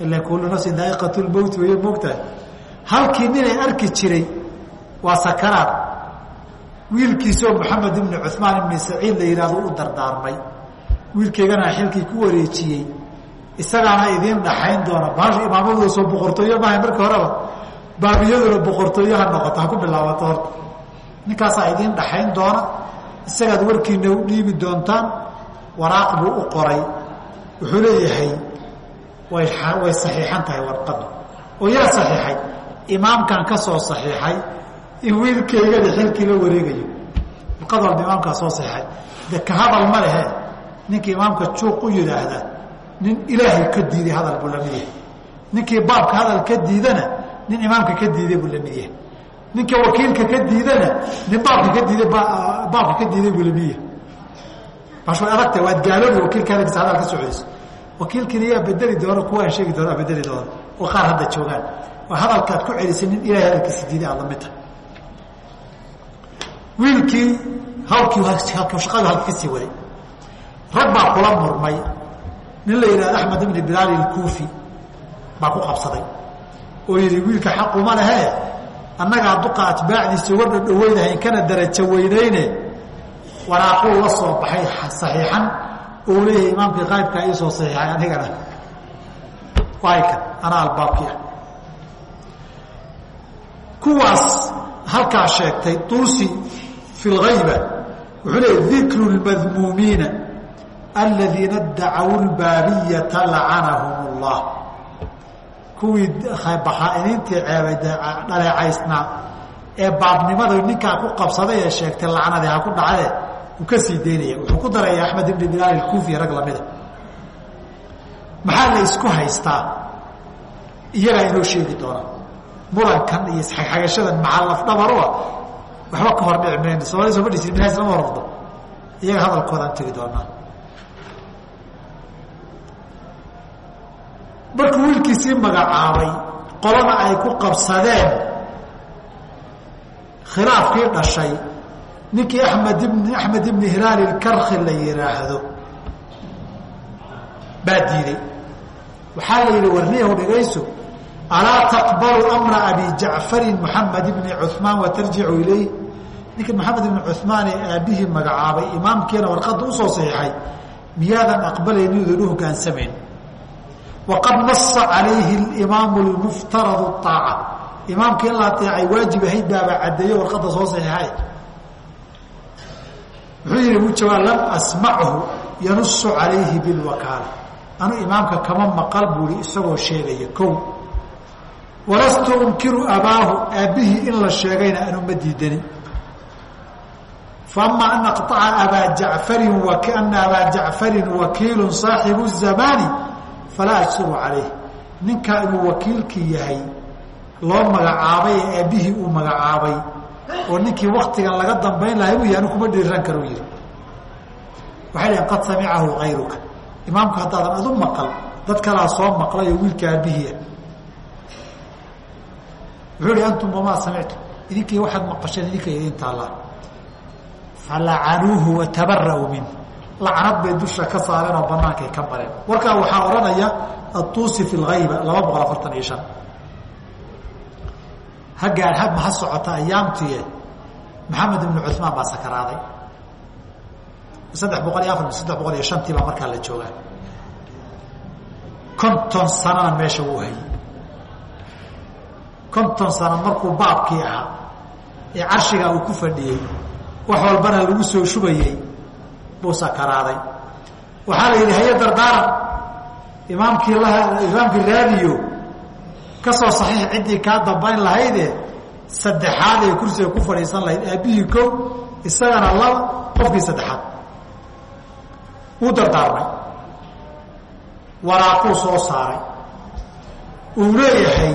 ila kulu nafsin daa'iqat lmowt way moogtahay. Halkii ninay arki jiray waa sakaraad wiilkiisoo maxamed ibni cuثmaan ibni saciid la yihahdo u dardaarmay. Wiilkeygana xilkii ku wareejiyey isagaana idiin dhaxayn doona. Bahasha imaamadooda soo boqortooyo maaha marka horeba. Baabiyaduna boqortooyo ha noqoto ha ku bilaabato horta. Ninkaasaa idiin dhaxayn doona. Isagaad warkiina u dhiibi doontaan waraaq buu u qoray. Wuxuu leeyahay way way saxiixan tahay warqaddu. Oo yaa saxiixay? Imaamkan ka soo saxiixay in wiilkaygadi xilkii la wareegayo. Luqad walba imaamkaa soo seexay de ka hadal ma lehe? Ninka imaamka juuq u yidhaahda nin ilaahay ka diiday hadal buu la mid yahay ninkii baabka hadal ka diidana nin imaamka ka diiday buu la mid yahay ninka wakiilka ka diidana nin baabka ka diiday baabka ka diiday buu la mid yahay bash way adagtahay waad gaaloobi wakiilka hadalkiisa hadal ka socodayso wakiilkiina yaa bedeli doona kuwa aan sheegi doona bedeli doona oo qaar hadda joogaan. Oo hadalkaad ku celisay nin ilahay hadalkiisa diiday aad la mid tahay. Wiilkii hawlkii shaqadu halka ka sii waday. Rag baa kula murmay nin la yidhahdo axmed ibni bilaal ilkuufi baa ku qabsaday oo yidhi wiilka xaquma lehe annagaa duqa atbaacdiisa uga dhadhaweynahayn kana darajo weynayne. Waraaquu la soo baxay saxiixan oo leeyahay imaamkii qaybkaa ii soo saxiixay anigana waay kan anaa albaabkii ah. Kuwaas halkaa sheegtay tuusi fi lgayba wuxuu leeya dikru lmadmuumiina aladiina dacaw lbaabiyata lacanahum اllah kuwii baxaa-iniintii dhaleecaysnaa ee baabnimada ninkaa ku qabsaday ee sheegtay lacnadii ha ku dhacdee uu ka sii daynaya wuxuu ku daraya axmed ibni bilaal ilkuufi rag lamida maxaa la isku haystaa? Iyagaa inoo sheegi doona murankan iyo isxagxagashadan maca lafdhabarua waxba ka hor dhici mayno soomali soo fadhiisi minhaas lama horordo iyaga hadalkoodaan tegi doonaa markuu wiilkiisii magacaabay qolana ay ku qabsadeen khilaafkii dhashay ninkii amed ibn axmed ibni hilaal ilkarki la yidhaahdo baa diiday. Waxaa la yidhi warniyahu dhigayso alaa taqbalu amra abi jacfarin moxamed ibni cumaan watarjicu ilayh ninkii moxamed ibni cumaan ee aabbihii magacaabay imaamkiina warqadda u soo saxiixay miyaadan aqbalaynin odan u hogaansamayn waqad nasa calayhi imaamu lmuftaradu aaca imaamkii in la aeecay waajib ahayd baaba caddeeye warqadda soo saxiixay wuxuu yihi mujawaab lam asmachu yanusu calayhi bilwakaala anu imaamka kama maqal buui isagoo sheegaya kow walastu unkiru abaahu aabbihii in la sheegayna anu ma diidanin faama an aqطaca abaa jacfarin ana abaa jacfarin wakiilu saaxibu zamaani falaa ajsuru calayh. Ninkaa inuu wakiilkii yahay loo magacaabay ee aabbihii uu magacaabay oo ninkii waktigan laga dambayn lahay u yahay anu kuma dhiiran karo yihi waxay dhaheen qad samicahu kayruka imaamku haddaadan adu maqal dad kalaa soo maqlay oo wiilka aabihiia wuxuu hi antum wamaa samictum. Idinkii waxaad maqasheen idinka idin taallaa falacanuuhu watabara'uu min lacnad bay dusha ka saareen oo banaankay ka mareen. Warkaa waxaa odhanaya atuusi fi lgayba laba boqol afartan iyo shan. Haggaan ha maha socota ayaamtiye maxamed ibnu cumaan baa sakaraaday. Saddex boqol iyo afar saddex boqol iyo shantii baa markaa la joogaa. Konton sanana meesha wuu hayay. Konton sano markuu baabkii ahaa ee carshigaa uu ku fadhiyey wax walbana lagu soo shubayey buu sakaraaday waxaa la yidhi haye dardaaran imaamkii la imaamkii raadiyo ka soo saxiix ciddii kaa dambayn lahayde saddexaad ee kursiga ku fadhiisan lahayd aabbihii kow isagana laba qofkii saddexaad. Wuu dardaarmay. Waraaquu soo saaray. Uu leeyahay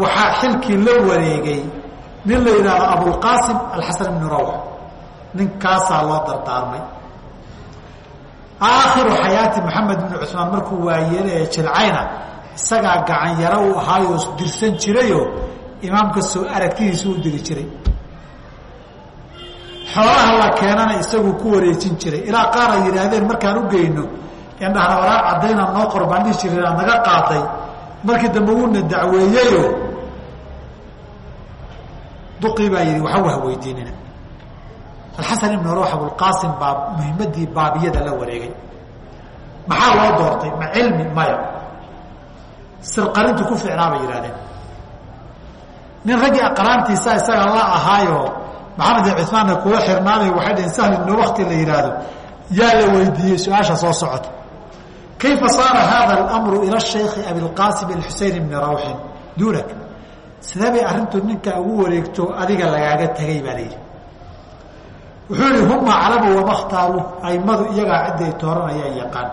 waxaa xilkii la wareegay nin la yidhaahdo abulqaasim alxasan ibnu rawx ninkaasaa loo dardaarmay. Aakhiru xayaati maxamed ibnu cusmaan markuu waayeela ee jilcayna isagaa gacan yaro uu ahaayoo dirsan jirayoo imaamka soo aragtidiisa u diri jiray. Xoolaha la keenana isaguu ku wareejin jiray. Ilaa qaar ay yidhaahdeen markaan u geyno en dhahna walaal caddaynaan noo qor baan dhihi jiray aan naga qaaday. Markii dambe wuuna dacweeyeyo duqii baa yidhi waxa wah weydiinina alxasan ibnu rawx abulqaasim baa muhimadii baabiyada la wareegay maxaa loo doortay ma cilmi maya sirqarintu ku ficnaa bay yidhahdeen nin raggii aqraantiisa isaga la ahaayo maxamed ibn cumaanna xirnaanay waxay dhaheen sahl ibnu wakti la yidhaahdo yaa la weydiiyey su'aasha soo socota kayfa saara hada اlamru ila shaykhi abilqaasim alxusein ibni rawxin duunak sidee bay arrintu ninkaa ugu wareegto adiga lagaaga tegay baa layidhi wuxuu yihi hum aclamu wamakhtaaru aimadu iyagaa cidday tooranayaan yaqaan.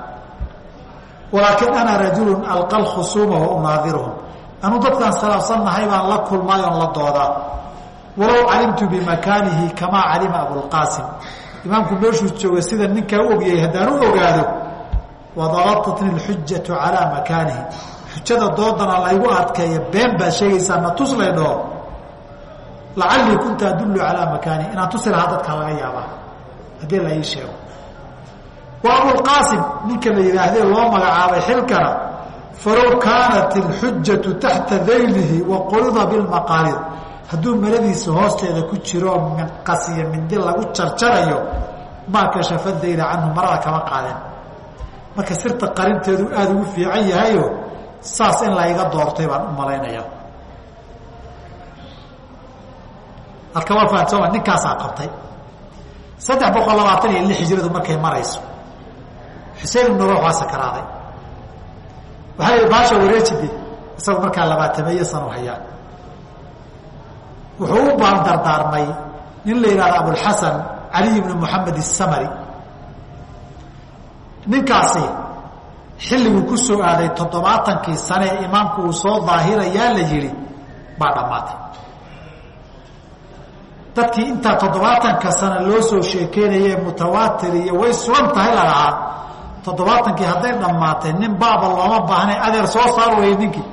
Walaakin ana rajulu alqa lkhusuuma wa unaadiruhum anuu dadkaan salaafsannahay baan la kulmay oon la doodaa. Walow calimtu bimakaanihi kamaa calima abulqaasim imaamku meeshuu jooga sida ninkaa u ogyahay haddaan u ogaado wadalatatni lxujatu calaa makaanihi. Xujada doodana laygu adkeeya been baad sheegaysaa na tus lacallii kunta adullu calaa makaanihi inaan tusi lahaa dadkaa laga yaabaa haddii la ii sheego. Wa abulqaasim ninka la yidhaahdee loo magacaabay xilkana falow kaanat ilxujatu taxta daylihi wa qurida bilmaqaalid hadduu maradiisa hoosteeda ku jiroo minqas iyo mindi lagu jarjarayo maa kashafa dayla canhu marada kama qaadeen marka sirta qarinteedu aada ugu fiican yahayo saas in layga doortay baan u malaynayaa halka waa fahansama ninkaasaa qabtay. Saddex boqol labaatan iyo lix hijradu markay marayso xuseen ibnu ruux waa sakaraaday. Waxaa la baasha wareejide isagu markaa labaatameeye sano hayaa. Wuxuu u baan dardaarmay nin la yidhahdo abulxasan caliy ibnu moxamed isamari ninkaasi xilliguu ku soo aaday toddobaatankii sane imaamku uu soo daahirayaa la yihi baa dhammaatay dadkii intaa toddobaatanka sano loo soo sheekeynayee mutawaatir iyo way sugan tahay lalahaa toddobaatankii hadday dhammaatay nin baaba looma baahnay adeer soo saar wayey ninkii.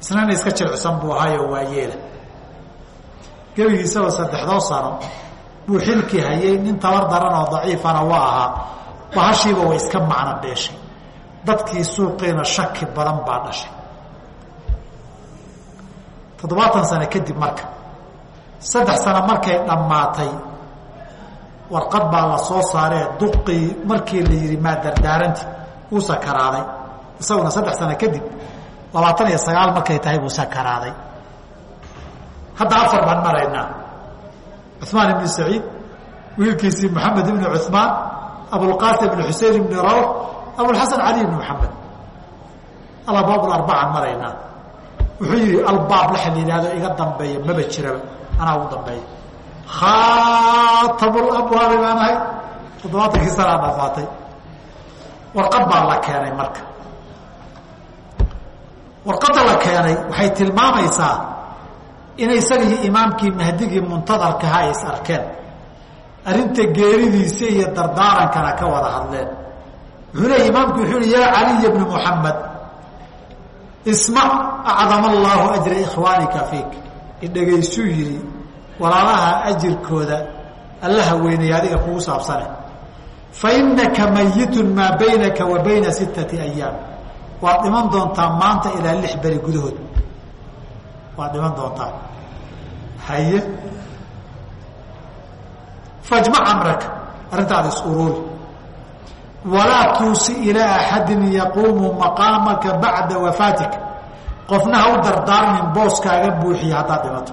Isnana iska jircsan buu ahaayo waa yeela gebigiisaba saddexdoo sano buu xilkii hayay nin tabar daran oo daciifana waa ahaa. Bahashiiba way iska macno dheeshay. Dadkii suuqiina shaki badan baa dhashay. Toddobaatan sano kadib marka saddex sano markay dhammaatay warqad baa la soo saaree duqii markii la yidhi maa dardaaranti uu sakaraaday. Isaguna saddex sano kadib labaatan iyo sagaal markay tahay buu sakaraaday. Hadda afar baan maraynaa. Cuثmaan ibn saciid wiilkiisii moxamed ibn cuثmaan abulqasim ibn xusein ibn rawx abulxasan cali ibn moxamed alabaab arbacaan maraynaa. Wuxuu yihi albaab laxa la yihahdo iga dambeeya maba jiraba anaa ugu dambeeya khaatamulabwaabi baan ahay toddobaatankii sanaa dhafaatay warqad baa la keenay marka. Warqadda la keenay waxay tilmaamaysaa inay isaga imaamkii mahdigii muntadarkaha ay is arkeen. Arrinta geeridiisa iyo dardaarankana ka wada hadleen. Wuxuu leeya imaamku wuxuu hi yaa caliya bnu muxamed ismac acdama allaahu ajra ikhwaanika fiik idhegaysuu yidhi walaalaha ajirkooda allaha weynaya adiga kugu saabsane fa inaka mayitun maa baynaka wa bayna sittati ayaam waad dhiman doontaa maanta ilaa lix beri gudahood. Waad dhiman doontaa. Haye fajmac amraka arrintaada is uruuri. Walaa tuusi ilaa axadin yaquumu maqaamaka bacda wafaatika qofna ha u dardaarmin booskaaga buuxiya haddaad dhimato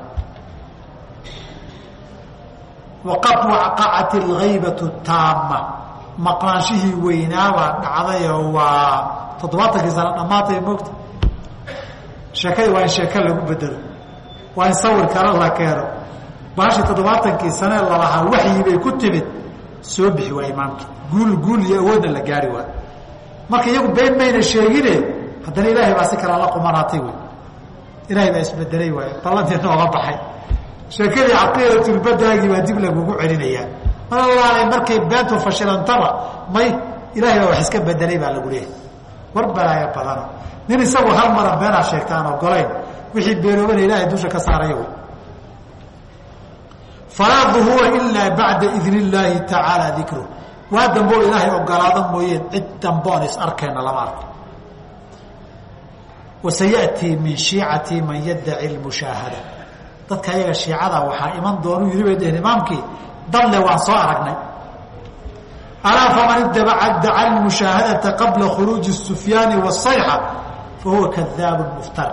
waqad waqacat algaybatu taama maqnaanshihii weynaabaa dhacdayoo waa toddobaatankii sano dhammaatay moogta sheekadii waa in sheeke lagu bedelo waa in sawir kale la keeno. Baashii toddobaatankii sane lalahaa waxyi bay ku timid. Soo bixi waa imaamkii guul guul iyo awoodna la gaari waa. Marka iyagu been mayna sheegine haddana ilaahay baa si kale la qumanaatay wey ilaahay baa isbedelay waay ballantii nooga baxay. Sheekadii caqiidatulbadaagii baa dib lagugu celinayaa. Mar allaale markay beentu fashilantaba may ilaahay baa wax iska bedelay baa lagu leeyahay. War balaayo badano nin isagu hal mara beenaad sheegta aan ogolayn wixii beenoobana ilaahay dusha ka saaraya wey falaa duhuura ilaa bacda idn illaahi tacaala dikru waa dambe oo ilaahay ogolaado mooyeen cid damboon is arkayna lama arko wasayatii min shiicatii man yaddaci lmushaahada dadka ayaga shiicada waxaa iman doonu yiri bay dheheen imaamkii dalle waan soo aragnay. Alaa faman idabaca daca lmushaahadata qabla khuruuji sufyaani wasayxa fa huwa muftar.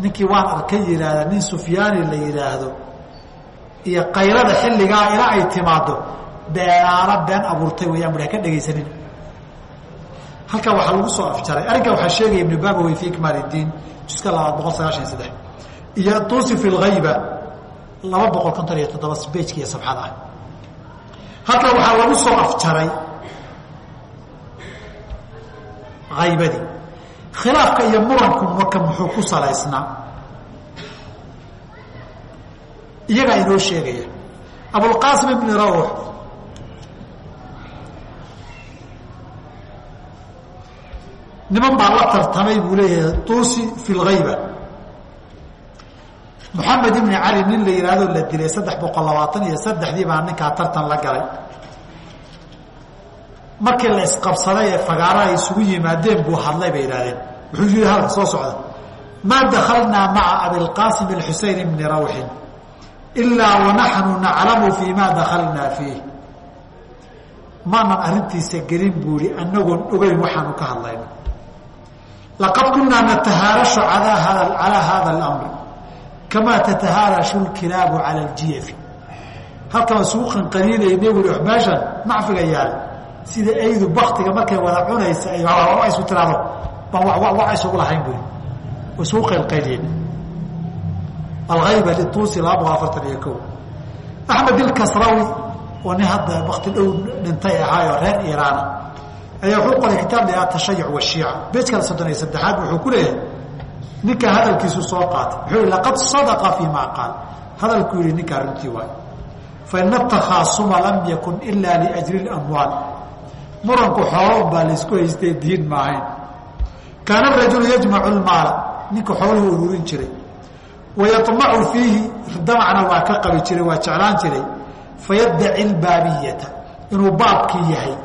Ninkii waan arkay yidhaahda nin sufyaani la yidhaahdo iyo qaylada xilligaa ilaa ay timaado beenaano been abuurtay wayaan bui haka dhegaysanin halkaa waxaa lagu soo afjaray. Arrinkaa waxaa sheegaya ibnu baabawey fi ikmaal iddiin juska labaad boqol sagaashan saddex. Iyo tuusi fi lhayba laba boqol konton iyo toddoba bejka iyo sabxada ah. Halkan waxaa lagu soo afjaray haybadii khilaafka iyo muranku marka muxuu ku salaysnaa? Iyagaa inoo sheegaya. Abulqaasim ibni rawx niman baa la tartamay buu leeyahay tuusi fi lhayba moxamed ibni cali nin la yihahdo la dilay saddex boqol labaatan iyo saddexdii baa ninkaa tartan la galay. Markii la isqabsaday ee fagaaraha isugu yimaadeen buu hadlay bay yidhahdeen wuxuu yihi halka soo socda. Maa dakalnaa maca abilqaasim xusein bni rawxin ilaa wanaxnu naclamu fii ma dakalnaa fiih maanan arrintiisa gelin buu ihi anagoon ogeyn waxaanu ka hadlayno laqad kunaa natahaarashu calaa hada اlamri kamaa tatahaarashu lkilaabu cala ljiyafi halkan isugu qanqaniinayna bui meeshan nacfiga yaalla sida aydu baktiga markay wada cunaysa ay tiraado baan wa isugu lahayn bui isugu qaylqayliyeen alhayba lituusi laba boqol afartan iyo ko axmed ilkasrawi oo nin hadda bakti dhow dhintay ahaayoo reer iiraana ayaa wuxuu qoray kitaab lahaa tashayuc washiica kale soddon iyo saddexaad wuxuu ku leeyahay ninka hadalkiisu soo qaatay. Wuxuu yihi laqad sadaqa fii maa qaal. Hadalkuu yihi ninkaa runtii waay. Faina takhaasuma lam yakun ila liajli اlamwaal muranku xoolo baa laysku haystay diin maahayn kaana rajulu yajmacu lmaala. Ninka xooluhu ururin jiray. Wayamacu fiihi damacna waa ka qabi jiray waa jeclaan jiray. Fayaddaci lbaabiyata. Inuu baabkii yahay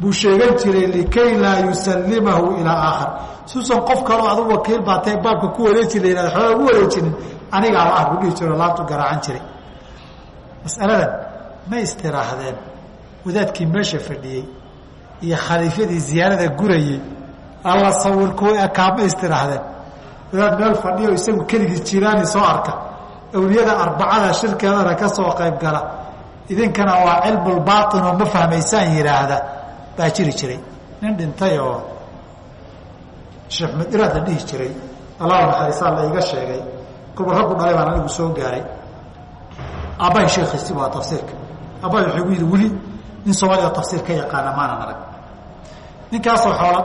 buu sheegan jiray likay laa yusalimahu ilaa aakhar. Suusan qof kaloo adu wakiil baatay baabka ku wareeji la yihahda xoogaa ugu wareejinin anigaaba ah dhihi jiro laabtu garaacan jiray. Masaladan ma istiraahdeen wadaadkii meesha fadhiyey iyo khaliifyadii ziyaarada gurayey alla sawirkuu ekaa ma istiraahdeen wadaad meel fadhiyo isagu keligii jiraani soo arka. Awliyada arbacada shirkeedana ka soo qayb gala. Idinkana waa cilmulbaain oo ma fahmaysaan yidhaahda baa jiri jiray. Nin dhintay oo sheekh madiraad la dhihi jiray. Allah naxariisaa la iga sheegay. Kolba raggu dhalay baan anigu soo gaaray. Aabbahay sheekhiisi waa tafsiirka. Aabbahay wuxuu gu yidhi weli nin soomaaliya tafsiir ka yaqaana maanan arag ninkaasoo xoola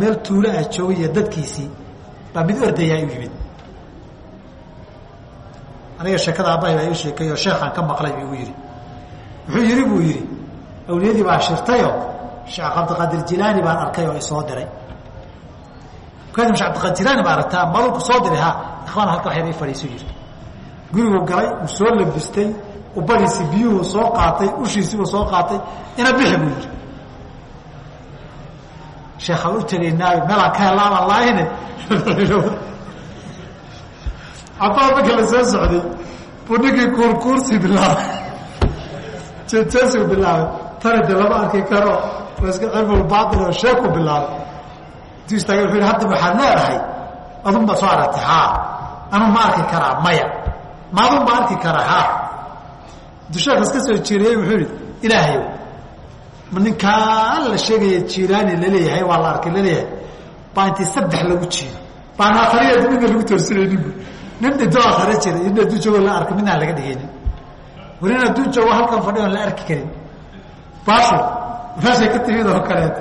meel tuulo ah joogay iyo dadkiisii baa mid ordayaa u yimid. Aniga sheekada aabbahay baa ii sheekay oo sheekhaan ka maqlay buu igu yidhi. Wuxuu yidhi buu yidhi awliyadii baa shirtayoo sheekh cabdiqaadir jilaani baan arkay oo isoo diray. Sheekh cabdiqaadir jilaani baa aragtaa maluku soo diray ha ikhwaan halka waxyar ii fadhiisu yidhi guriguu galay uu soo labistay ubadiisii biyuhu soo qaatay ushiisiibuu soo qaatay ina bixi buu yidhi. Sheekhaan u tegaynaayo meelaan ka helaabaan laahine? Cabbaad marka la soo socday buu ninkii kuurkuursi bilaabay. Jeejeesiu bilaabay tani de lama arki karo iska cilmulbaail oo sheeku bilaabay. Intuu istaagay wuxuu yidhi hadda waxaad leedahay adun baa soo aragtay haa anuu ma arki karaa maya. Ma adun ma arki karaa haa intuu sheekh iska soo jeeriyey wuxuu yihi ilaahayow ma ninkaan la sheegaya jiiraani la leeyahay waa la arkay la leeyahay baa intii saddex lagu jiido baan akhriya midna lagu toorsanaynin bu nin dhintoo akhri jiray in hadduu joogo la arkay midnaan laga dhigaynin. Welina hadduu joogo halkan fadhi oon la arki karin. Baashu meeshay ka timid oo kaleeto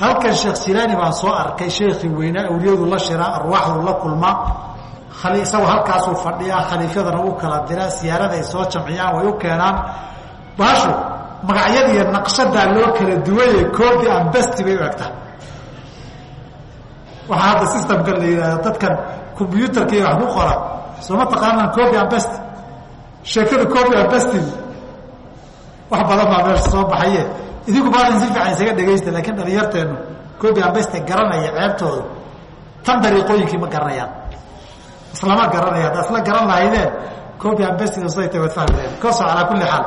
halkan sheekh jilaani baan soo arkay sheekhii weynaa awliyadu la shiraa arwaaxdu la kulmaa isagoo halkaasuu fadhiyaa khaliifyadana u kala diraa siyaarada ay soo jamciyaan way u keenaan. Baashu magacyada iyo naqshadaa loo kala duwaye koodi ambesti bay u egtaa waxaa hadda systemka la yidhahda dadkan combyutarka iyo wax ku qora sooma taqaanaan copy ambest sheekada copy ambesti wax badan baa meesha soo baxaye idinku baadan si fiican isaga dhegaysta laakiin dhalinyarteenu copy ambeste garanaya ceebtooda tan dariiqooyinkii ma garanayaan. Islama garanaya haddaa isla garan lahaydeen ambestiga siday tahay waad fahmi lahayd koosoo calaa kulli xaal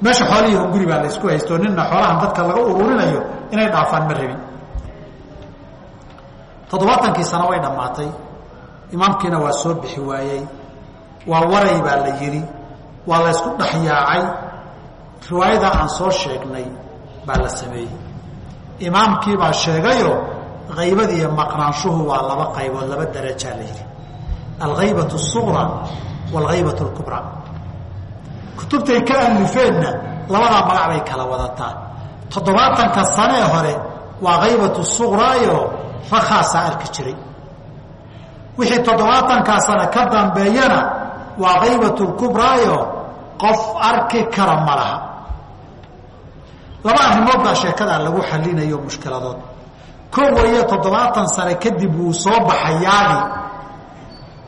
meesha xoolihii hunguri baa la isku nina xoolahan dadka laga ururinayo inay dhaafaan ma rabin. Toddobaatankii sano way dhammaatay. Imaamkiina waa soo bixi waayey. Waa waray baa la yidhi. Waa la ysku dhexyaacay riwaayada aan soo sheegnay baa la sameeyey. Imaamkiibaa sheegayo aybada iyo maqnaanshuhu waa laba qaybood laba darajaa la yidhi. Alkayba suqra waalkayba lkubraa kutubtay ka alifeenna labadaa magac bay kala wadataa. Toddobaatanka sanee hore waa kayba suqraayo rakhaasaa arki jiray. Wixii toddobaatankaa sane ka dambeeyana waa kaybatu lkubraayo qof arki kara malaha laba arrimood baa sheekadaa lagu xalinayo mushkiladood ko weeye toddobaatan sane kadib wuu soo baxayaani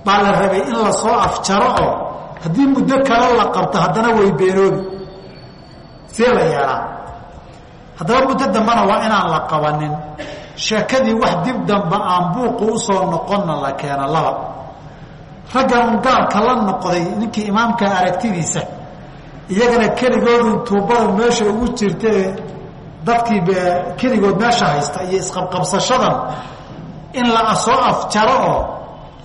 baa la rabay in la soo afjaro oo haddii muddo kale la qabto haddana way beenoobi. See la yeelaa haddaba muddo dambena waa inaan la qabanin. Sheekadii wax dib damba aan buuqu u soo noqonna la keeno laba. Raggan gaalka la noqday ninkii imaamka aragtidiisa iyagana keligoodun tuubada meesha ugu jirta ee dadkii keligood meesha haysta iyo isqabqabsashadan. In la soo afjaro oo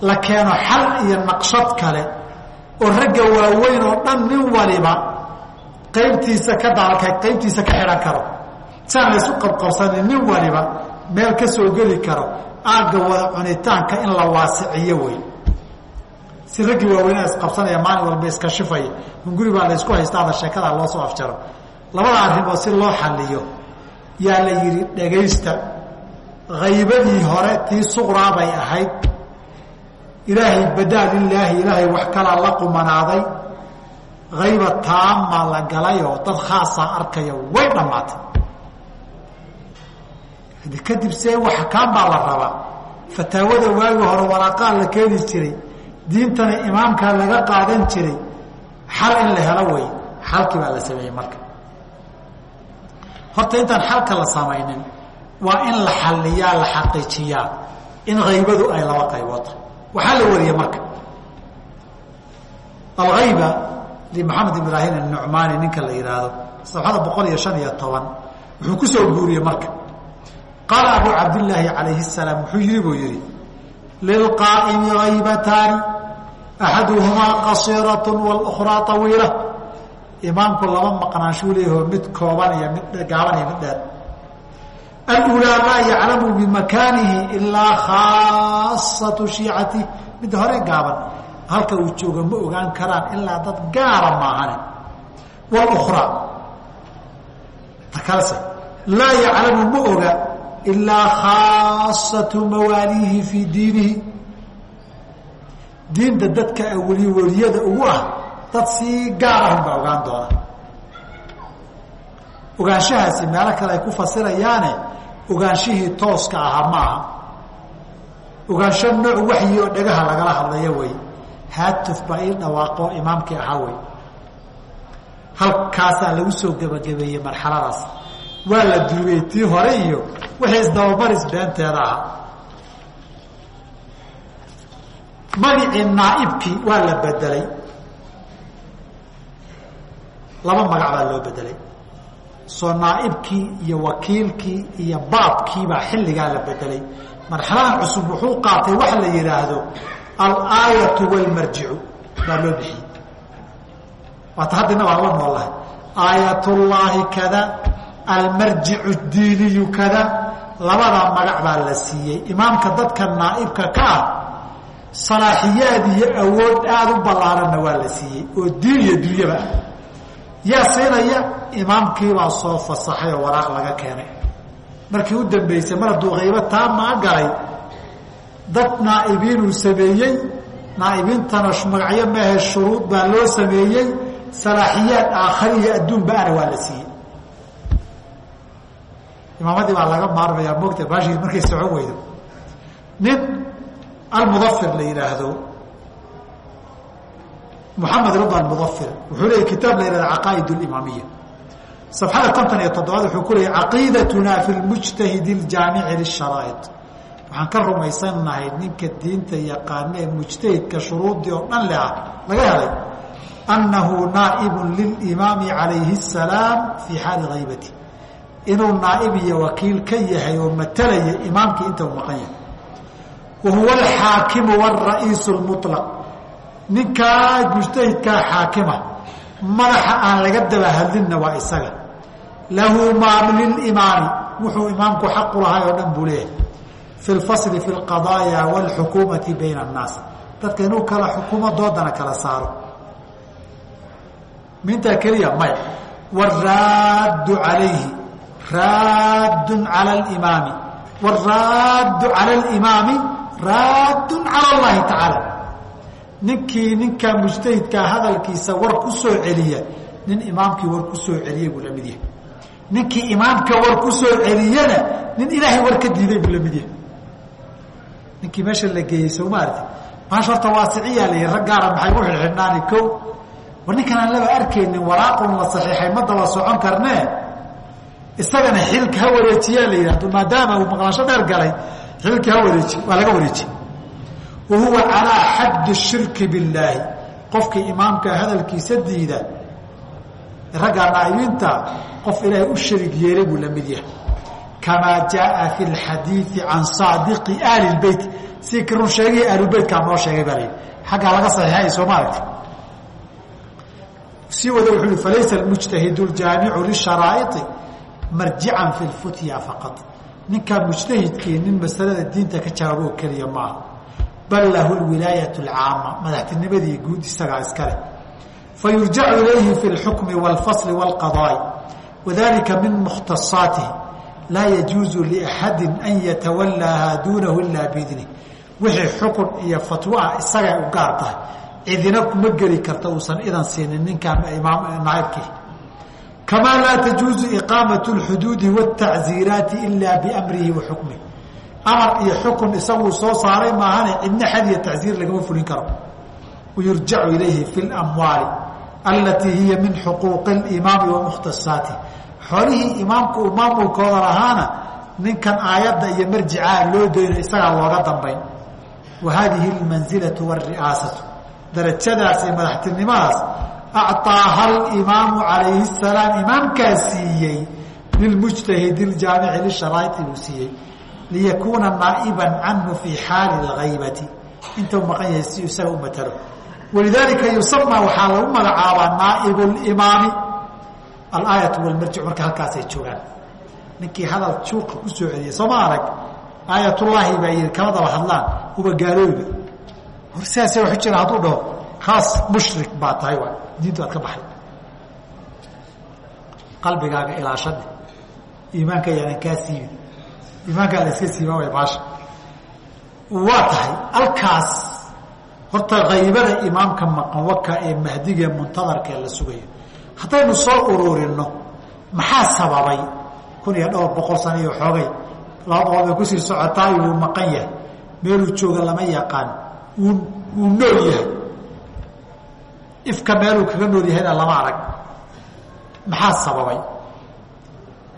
la keeno xal iyo naqshad kale oo ragga waaweyn oo dhan nin waliba qaybtiisa ka daalka qaybtiisa ka xidhan karo. Siaan laysu qabqabsanin nin waliba meel ka soo geli karo. Aagga wada cunitaanka in la waasiciyo wey si raggii waaweynaa isqabsanaya maalin walba iska shifaya hunguri baa laysku haystaada sheekadaa loo soo afjaro. Labada arrimood si loo xaliyo yaa la yidhi dhagaysta haybadii hore tii suqraa bay ahayd. Ilaahay badaa lilaahi ilaahay wax kalaa la qumanaaday. Hayba taama la galay oo dad khaasaa arkaya way dhammaatay. Kadib see waxkaan baa la rabaa. Fataawada waagi hore waraaqaa la keeni jiray diintana imaamkaa laga qaadan jiray xal in la helo way xalkii baa la sameeyey marka. Horta intaan xalka la samaynin waa in la xaliyaa la xaqiijiyaa in haybadu ay laba qaybood tahay. Waxaa la wariyey marka. Alhayba limaxamed ibraahim anucmaani ninka la yidhaahdo safxada boqol iyo shan iyo toban wuxuu ku soo guuriyey marka. Qaala abu cabdillaahi calayhi salaam wuxuu yihi buu yihi lilqaa'imi haybataani axaduhumaa qasiiratu wاlkhraa awiila imaamku laba maqnaanshuu leeyahoo mid kooban iyo mid gaaban iyo mid dheer alulaa laa yaclamu bimakaanihi ilaa khaasatu shiicati midda hore gaaban halka uu jooga ma ogaan karaan ilaa dad gaara maahane wlkhraa takalse laa yaclamu ma oga ilaa khaasatu mawaaliihi fii diinihi diinta dadka weli weliyada ugu ah dad sii gaar ahun baa ogaan doona. Ogaanshahaasi meelo kale ay ku fasirayaane ogaanshihii tooska ahaa ma aha. Ogaansho nooc waxyi oo dhagaha lagala hadlaya wey haatuf baa ii dhawaaqoo imaamkii ahaa wey halkaasaa lagu soo gebagabeeyey marxaladaas. Waa la duugay tii hore iyo wixii isdabamaris beenteeda ahaa magicii naaibkii waa la bedelay. Laba magac baa loo bedelay. Soo naaibkii iyo wakiilkii iyo baabkiibaa xilligaa la bedelay. Marxaladan cusub wuxuu qaatay waxa la yidhaahdo alaayatu walmarjicu baa loo bixiyey. Waata haddina waa la noolahay aayatullaahi kada almarjicu diiniyu kada. Labadaa magac baa la siiyey. Imaamka dadka naaibka ka ah salaaxiyaad iyo awood aada u ballaaranna waa la siiyey oo diin iyo dunyaba ah. Yaa siinaya imaamkiibaa soo fasaxay oo waraaq laga keenay. Markii u dambeysay mar hadduu qaybo taa maa galay dad naa'ibiinuu sameeyey naa'ibiintana magacyo maahe shuruud baa loo sameeyey salaaxiyaad aakhari iyo adduunba ana waa la siiyey. Imaamadii baa laga maarmayaa mogta baashii markay socon weydo. Nin almudafir la yidhaahdo moxamed rida almudafir wuxuu leeyay kitaab la yihahdo caqaa'id alimaamiya safxada kontan iyo toddobaad wuxuu ku leeyay caqiidatuna fi lmujtahidi iljaamici lisharaa'id waxaan ka rumaysannahay ninka diinta yaqaana ee mujtahidka shuruudii oo dhan le ah. Laga helay. Annahu naa'ibun lilimaami calayhi asalaam fii xaali haybati inuu naa'ib iyo wakiil ka yahay oo matalaya imaamkii inta uu maqan yahay wahuwa alxaakimu wara'iisu lmutlaq ninkaa mujtahidkaa xaakima madaxa aan laga daba hadlinna waa isaga lahu maa lilimaami wuxuu imaamku xaqu lahay oo dhan buu leeyahay fi lfasli fi lqadaaya walxukuumati bayna annaas dadka inuu kala xukuumo doodana kala saaro mintaa keliya maya waraaddu calayhi raaddun cala alimaami waraaddu cala alimaami raaddun cala allahi tacaala. Ninkii ninkaa mujtahidkaa hadalkiisa war ku soo celiya nin imaamkii war ku soo celiyey buu la mid yahay. Ninkii imaamka war ku soo celiyana nin ilaahay war ka diiday buu la mid yahay. Ninkii meesha la geeyey sowma arti maasha horta waasiciyaa la yihi rag gaara maxay u xidhxidhnaani ko war ninkan aan laba arkaynin waraaqun la saxiixay ma daba socon karnee isagana xilka ha wareejiyaa la yidhahdo maadaama uu maqnaansho dheer galay xilka ha wareeji waa laga wareeji wa huwa calaa xaddi shirki billaahi. Qofkii imaamka hadalkiisa diida raggaa naa'ibiinta qof ilaahay u sharig yeelay buu la mid yahay. Kamaa jaaa fi lxadiidi can saadiqi aali lbeyt si kirun sheegay ahlubeytkaa noo sheegay baa layidhi xaggaa laga saxiixay sooma aragti? Sii wada wuxuu yihi falaysa almujtahidu ljaamicu lisharaa'iطi marjican fi lfutya faqad ninkaa mujtahidkii nin masalada diinta ka jawaabo keliya maaha bal lahu lwilaayat alcaama madaxtinimadii guud isagaa iskale fayurjacu ilayhi fi lxukmi wاlfasli wاlqadaa'i wadalika min mukhtasaatihi. Laa yajuuzu liaxadi an yatawallaaha duunahu ilaa biidnih wixii xukun iyo fatwo ah isagay u gaar tahay. Cidina kuma geli karta uusan idan siinin ninkaan naaibkii kamaa laa tajuuzu iqaamatu lxuduudi watacziraati ilaa biamrihi wa xukmih amar iyo xukun isaguu soo saaray maahane cidna xad iyo tacziir lagama fulin karo yurjacu ilayhi fi lamwaali allatii hiya min xuquuqi limaami wa xolihii imaamku uu maamulkooda lahaana ninkan aayadda iyo marjicaa loo dayno isagaa looga dambayn wa haadihi almansilatu wari'aasatu darajadaas iyo madaxtinimadaas acطaaha alimaamu calayhi الsalaam imaamkaa siiyey lilmujtahidi اljaamici lisharaaiti buu siiyey liyakuuna naa'iban canhu fii xaali اlgaybati intuu maqan yahay si isaga u matalo walidaalika yusamaa waxaa lagu magacaabaa naa'ib اlimaami alaayatu walmarjic marka halkaasay joogaan ninkii hadal juuqa ku soo celiyay sooma arag aayatullaahi baa yidhi kama daba hadlaan uba gaalooyba hor sidaase waxu jira hadduu dhaho khaas mushrik baa tahay waay diintu aad ka baxay qalbigaaga ilaashadhe iimaanka yaanan kaa siibin iimaankaa la iska siiba way maasha waa tahay halkaas horta kaybada imaamka maqan waka ee mahdiga muntadarka la sugayo haddaynu soo ururinno maxaa sababay kun iyo dhowr boqol sano iyo xoogay laba boqol bay ku sii socotaay wuu maqan yahay meeluu jooga lama yaqaan wuu nool yahay ifka meeluu kaga nool yahayna lama arag. Maxaa sababay?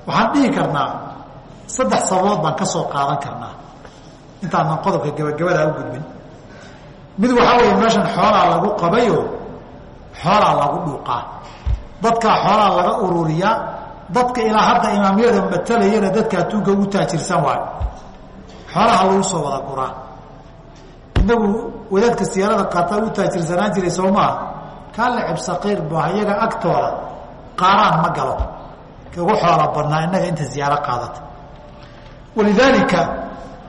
Waxaan dhihi karnaa saddex sababood baan ka soo qaadan karnaa. Intaanan qodobka gabagabadaa u gudbin. Mid waxaa weeye meeshan xoolaa lagu qabayo xoolaa lagu dhuuqaa. Dadkaa xoolaa laga ururiyaa dadka ilaa hadda imaamyada matalayana dadka adduunka ugu taajirsan waayo xoolaha lagu soo wada guraa. Inagu wadaadka siyaarada qaata ugu taajirsanaan jiray soo maa kaa lecib saqiir bu ah iyaga agtooda qaaraan ma galo. Ugu xoola badnaa innaga inta ziyaaro qaadata. Walidaalika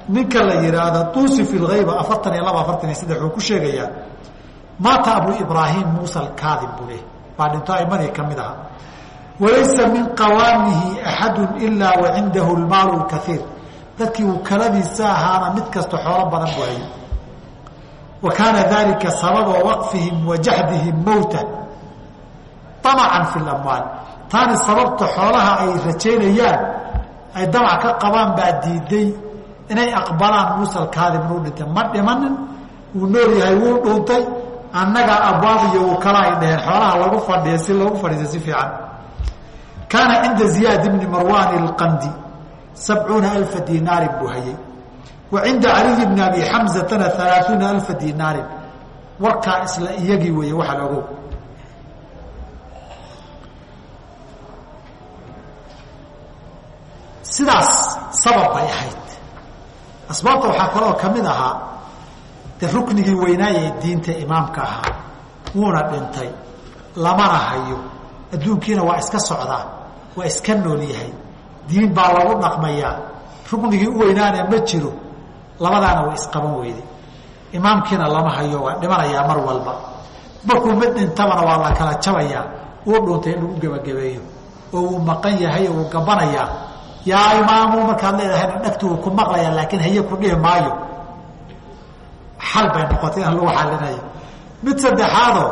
ninka la yihaahdo tuusi fi lgayba afartan iyo laba afartan iyo saddex uu ku sheegayaa maata abu ibraahim muusa alkaadim buu leh baa dhinto aimadii ka mid aha walaysa min qawaamihi axadu ilaa wa cindahu lmaalu lkaiir dadkii uu ahaana mid kasta xoolo badan buu hayay wa kaana dalika sababa waqfihim wa jahdihim mowta amacan fi lamwaal taani sababta xoolaha ay rajaynayaan ay damac ka qabaan baa diiday inay aqbalaan muusa alkaadim inuu dhintay. Ma dhimanin wuu nool yahay wuu dhuuntay annagaa abwaab iyo wukala ay dhaheen. Xoolaha lagu fadhiya si loogu fadhiisa si fiican. Kaana cinda ziyaad bni marwan اlqandi sabcuuna alfa dinaarin buu hayay wa cinda caliy bni abi xamzatana alaaثuuna alfa dinaarin warkaa isla iyagii weeye waxa la ogow sidaas sabab bay ahayd. Asbaabta waxaa kaloo ka mid ahaa de ruknigii weynaaye ee diinta imaamka ahaa wuuna dhintay lamana hayo adduunkiina waa iska socdaa waa iska nool yahay diin baa lagu dhaqmayaa. Ruknigii u weynaana ma jiro labadaana way isqaban weyday imaamkiina lama hayo waa dhimanayaa mar walba. Markuu mid dhintabana waa la kala jabayaa uu dhuuntay in lagu gebagabeeyo oo uu maqan yahay uu gabanayaa yaa imaamu markaad leedahayna dhagtu uu ku maqlayaa laakiin haye ku dhihi maayo. Xal bay noqotay in lagu xalinayo mid saddexaadoo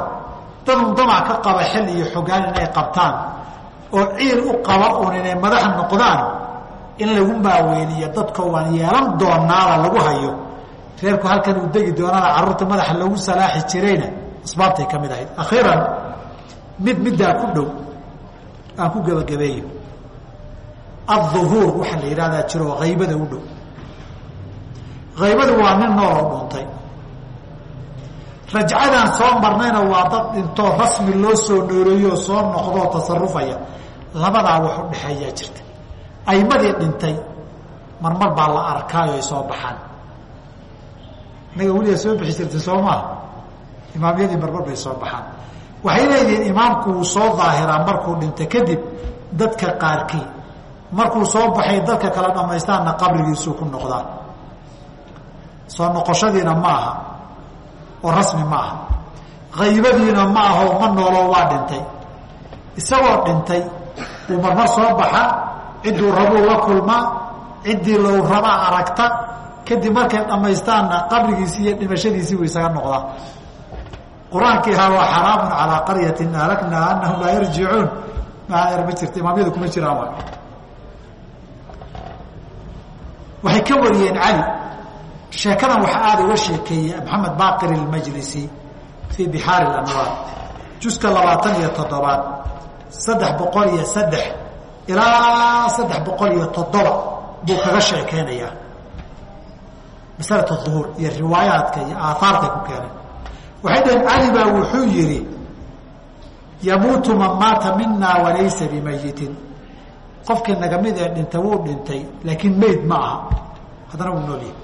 dadun damac ka qaba xil iyo xogaan inay qabtaan oo ciil u qaba un inay madax noqdaan in lagu maaweeliyo dadka waan yeelan doonaada lagu hayo. Reerku halkan uu degi doonana carruurta madaxa lagu salaaxi jirayna asbaabtay ka mid ahayd. Akhiiran mid middaa ku dhow aan ku gebagabeeyo. Aلظuhuur waxaa la yidhahdaa jiro oo haybada u dhow. Haybadu waa nin nooloo dhuntay rajcadan soo marnayna waa dad dhintoo rasmi loo soo nooleeyooo soo noqdoo tasarufaya. Labadaa wax u dhexeeyaa jirta aymadii dhintay. Marmar baa la arkaayo ay soo baxaan. Innaga weligaa soo bixi jirtay soo maaha imaamyadii marmar bay soo baxaan. Waxay leeyihiin imaamku wuu soo daahiraa markuu dhintay kadib dadka qaarkii markuu soo baxay dadka kala dhamaystaanna qabrigiisuu ku noqdaa. Soo noqoshadiina ma aha. Oo rasmi ma aha. Haybadiina ma ahoo ma nooloo waa dhintay. Isagoo dhintay uu marmar soo baxa cidduu rabuu la kulmaa ciddii lou rabaa aragta kadib markay dhamaystaanna qabrigiisii iyo dhimashadiisii buu isaga noqdaa. Qur'aankii ahaa waa xaraamun calaa qaryatin ahlaknaha anahum laa yarjicuun. Maer ma jirta imaamyadu kuma jiraan wa waxay ka wariyeen cali. Sheekadan waxaa aada uga sheekeeyey maxamed baaqir ilmajlisi fii bixaari lanwaar juska labaatan iyo toddobaad saddex boqol iyo saddex ilaa saddex boqol iyo toddoba buu kaga sheekeynayaa. Masalat duhuur iyo riwaayaadka iyo aaaartay ku keenay. Waxay dhaheen cali baa wuxuu yidhi yamuutu man maata mina walaysa bimayitin qofkii naga mid ee dhinta wuu dhintay laakiin mayd ma aha. Haddana wuu nool yahay.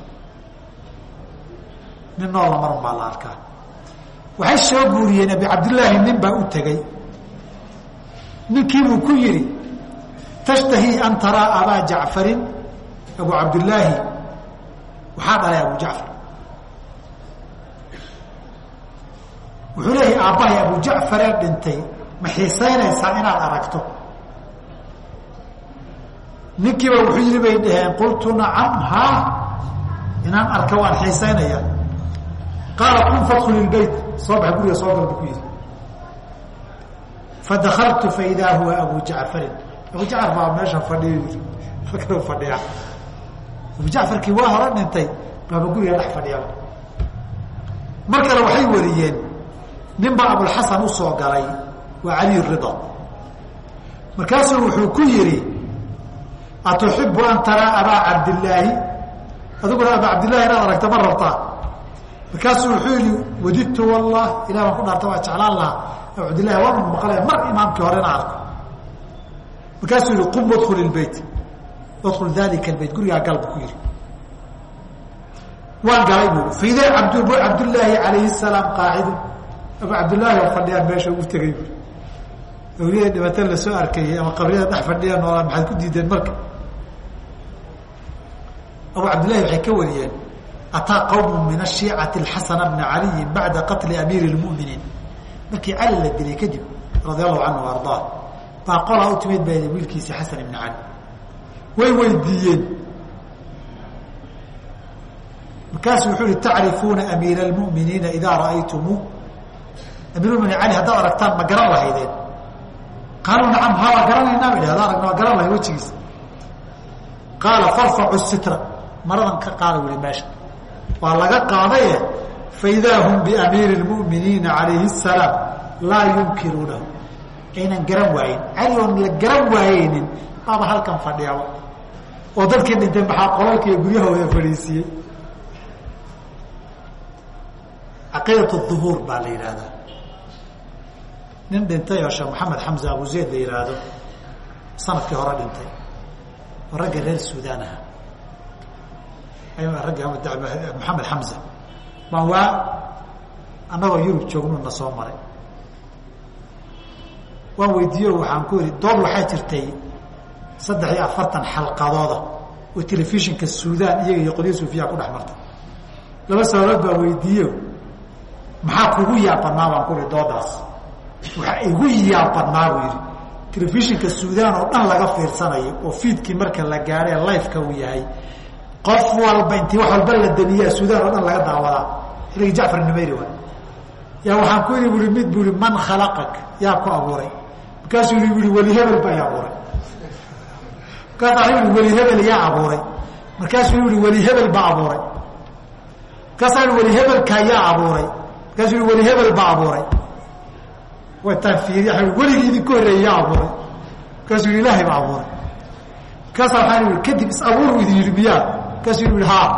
Nin noolla marun baa la arkaa. Waxay soo guuriyeen abi cabdillaahi nin baa u tegey ninkiibuu ku yidhi tashtahii an taraa abaa jacfarin abu cabdillaahi waxaa dhalay abu jacfar wuxuu leeyahay aabbahay abu jacfaree dhintay ma xiisaynaysaa inaad aragto ninkiiba wuxuu yidhi bay dhaheen qultu nacam haa inaan arka waan xiisaynaya qaala kun fadkhul ilbeyt soo baxa guriga soo gal bu ku yidhi fadakaltu faidaa huwa abu jacfarin abu jacfar baa meesha fadhiyo. Fakru fadhiya. Abu jacfarkii waa hore dhintay baaba guriga dhex fadhiyaba mar waxay wariyeen nin baa abulxasan u soo galay waa cali rida. Markaasuu wuxuu ku yidhi atuxibu an taraa abaa cabdillaahi adiguna abaa cabdillahi inaad aragta ma rabtaa. Markaasuu wuxuu yihi wadidtu wallah ilah baan ku dhaarta waa jeclaan lahaa. Abu cabdillahi waanu mar imaamkii hore ina arko markaasuu yihi qum wadkul ilbeyt wadkul dalika albeyt gurigaa gal bu ku yihi waan galay bu faida abd cabdullaahi calayhi salaam qaacidu. Abu cabdillaahi oo fadhiyaa meesha ugu tegay bu awliyada dhibata la soo arkayay ama qabriyada dhex fadhiya noolaa maxaad ku diideen marka. Abu cabdillahi waxay ka wariyeen ataa qawmu min ashiicati xasana bna caliyin bacda qatli amiiri lmuminiin markii cali la dilay kadib radia allahu canhu ardaa baa qolaa u timid ba wiilkiisi xasan ibna cali way weydiiyeen. Markaasu wuxuu yihi tacrifuuna amiira lmuminiina idaa ra'aytumuu amiirmuminiin cali haddaad aragtaan ma garan lahaydeen. Qaaluu nacam haa waa garanaynaa ba hada aragna waa garan lahay wejigiisa. Qaala farfacu sitra. Maradan ka qaada wuli meesha. Waa laga qaadaye faidaa hum biamiiri lmuminiina calayhi salaam laa yunkiruunahu aynan garan waayen cali oon la garan waayeynin. Baaba halkan fadhiyaba oo dadkii dhintay maxaa qolalka iyo guryahooda fadhiisiiyey caqiidat duhuur baa la yidhaahdaa. Nin dhintay oo sheekh maxamed xamza abu zayd la yihaahdo sannadkii hore dhintay. Oo ragga reer suudaan aha ragga maxamed xamza. Baan waa annagoo yurub joognu na soo maray waan weydiiyo waxaan ku ihi dood waxaa jirtay saddex iyo afartan xalqadooda oo telefishinka suudaan iyaga iyo qolyo suufiyaa ku dhex martay. Laba sababood baa weydiiyo maxaa kugu yaabadnaa baan kuri doodaas. Waxaa igu yaabadnaa buu yidhi telefishinka suudaan oo dhan laga fiirsanayo oo fiidkii marka la gaadhee lifeka uu yahay qof walba intii wax walba la damiyaa suudaan oo dhan laga daawadaa. Xilligii jacfar nimayri waay yaa waxaan ku yidhi bui mid bui man khalaqak. Yaa ku abuuray markaasuu bui weli hebel baa i abuuray. Markaas i weli hebel yaa abuuray. Markaasuu yihi weli hebel baa abuuray. Markaasaa weli hebelkaa yaa abuuray. Markaasuu weli hebel baa abuuray. Wataan fiiriya weligii idinku horreeyey yaa abuuray. Markaasuu yihi ilaahay baa abuuray. Markaasaa waxaan ihi kadib is abuuru idin yidhi miyaa. Markaasuu yihi haa.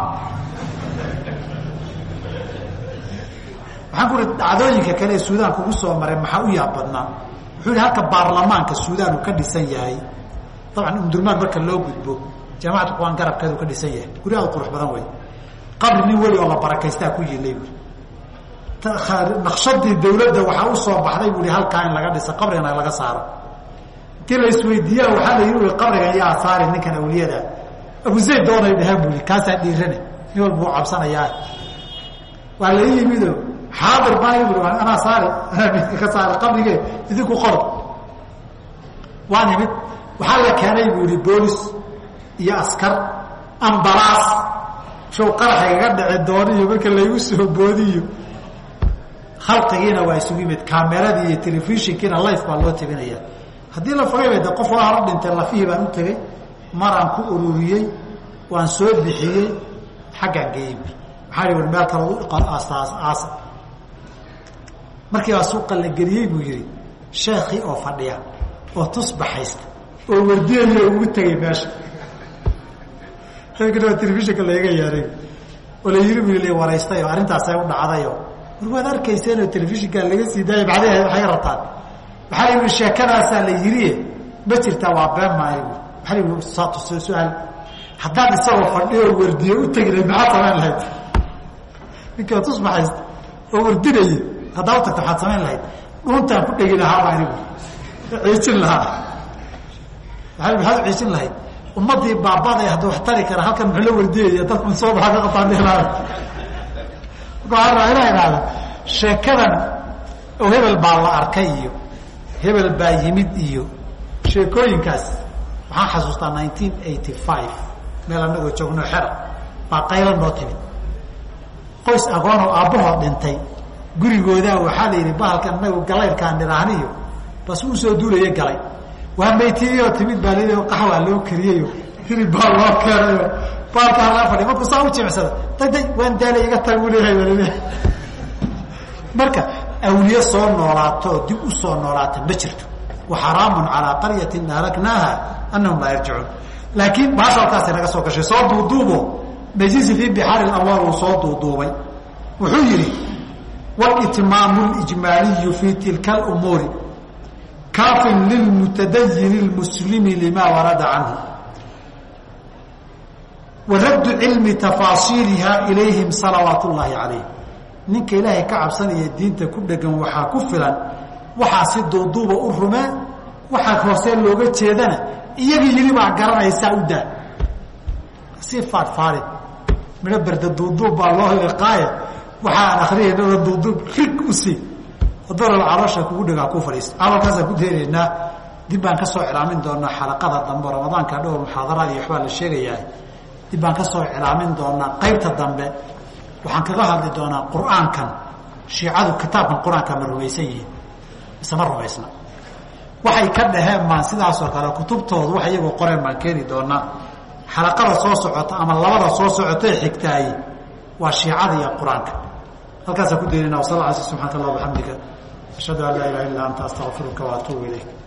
Waxaan ku uri dhacdooyinka kale ee suudaan kugu soo maray maxaa u yaab badnaa wuxuu yihi halka baarlamaanka suudaan uu ka dhisan yahay dabcan umdurmaan marka loo gudbo jaamacatu quraan garabkeedu ka dhisan yahay. Guri aad qurux badan wey qabri nin weli oo la barakaystaa ku yilay buui naqshadii dawladda waxaa u soo baxday bui halkaa in laga dhisa qabrigana laga saaro. Intii la isweydiiya waxaa la yii qabrigan yaa saari ninkan awliyada. Abu zayd doonay dhahaan bui kaasaa dhiirane nin walba u cabsanayaa. Waa la yimido xaadir baa anaa saari anaa midka ka saara qabrige idinku qoro waa nimid waxaa la keenay buu ihi boolis iyo askar ambalaas show qaraxaygaga dhici doono iyo marka laygu soo boodiyo khalqigiina waa isugu yimid kaameradii iyo telefishinkiina life baa loo tabinaya haddii la fogayba de qof waa hora dhintay lafihii baan u tegey maraan ku ururiyey waan soo bixiyey xaggaan geeyey maxaa i meel kale aas markii baa suuqa la geliyey buu yihi sheekii oo fadhiya oo tusbaxaysta oo wardiyayo ugu tegay meesha. Waa telefishinka layga yeeray oo la yiri bu la waraystay oo arrintaasay u dhacdayo war waad arkayseen oo telefishinkaa laga sii daaya bacdi waxay rabtaan. Waxaa la yihi sheekadaasaa la yiriye ma jirtaa waa been maayo. Waxaa la yihi saatuso su'aal. Haddaan isagoo fadhiyo oo wardiyo u tegina maxaad samayn lahayd. Oo tusbaxaysta oo wardinaya haddaa tagta waxaad samayn lahayd dhuuntaan ku dhegi lahaaba anigu ciijin lahaa. Waa maxaad u ciijin lahayd? Ummadii baabada hadda wax tari kara halkan muxuu la wardiyaya dadku soo baxa ka qabtaan dhihlaada marka waxaan rabaa inaa idhaahda sheekadan oo hebel baa la arkay iyo hebel baa yimid iyo sheekooyinkaas waxaan xasuustaa nineteen eighty five meel anagoo joogno xera baa qaylo noo timid. Qoys agoon oo aabbahoo dhintay gurigoodaa waxaa la yidhi bahalkan inagu galayrkaan nidhaahniyo bas uu soo duulaya galay. Waa maytiyoo timid baa lii qaxwaa loo kariyeyo. Hilib baa loo keenayo. Baalkaa laga fadhiy markuu saa u jimicsada day day waan daalay iga tag buu leeyahay baa marka awliye soo noolaato oo dib u soo noolaata ma jirto. Wa xaraamun calaa qaryatin ahlaknaaha anahum laa yarjicuun. Laakiin baasha halkaasay naga soo gashay soo duuduubo. Majisi fii bixaari amwaal uu soo duuduubay. Wuxuu yidhi walitmaamu lijmaaliyu fii tilka lumuuri kaafin lilmutadayin اlmuslimi lima warada canhu wa raddu cilmi tafaasiiliha ilayhim salawaat ullaahi calayh ninka ilaahay ka cabsanaya diinta ku dhegan waxaa ku filan waxaa si duuduuba u rumee waxaa hoosee looga jeedana iyagii yidhi baa garanaysaa u daa si faadfaarin midho berda waxa aan akriyaynada duuduub rig u sii. Haddana caloosha kugu dhagaa ku fadhiista hadalkaasaan ku deenaynaa dib baan ka soo cilaamin doonaa xalaqada dambe ramadaanka dhowr muxaadaraad iyo waxbaa la sheegayaa. Dib baan ka soo cilaamin doonaa qaybta dambe. Waxaan kaga hadli doonaa qur'aankan shiicadu kitaabkan qur'aanka ma rumaysan yihiin mise ma rumaysna. Waxay ka dhaheen maan sidaasoo kale kutubtoodu wax iyagoo qoreen baan keeni doonaa. Xalaqada soo socota ama labada soo socotee xigtaaye waa shiicada iyo qur'aanka halkaasaan ku daynayna wasal ala subxaanaka allah bxamdika ashhadu an laa ilaha illa anta astaqfiruka waatuubu ilayk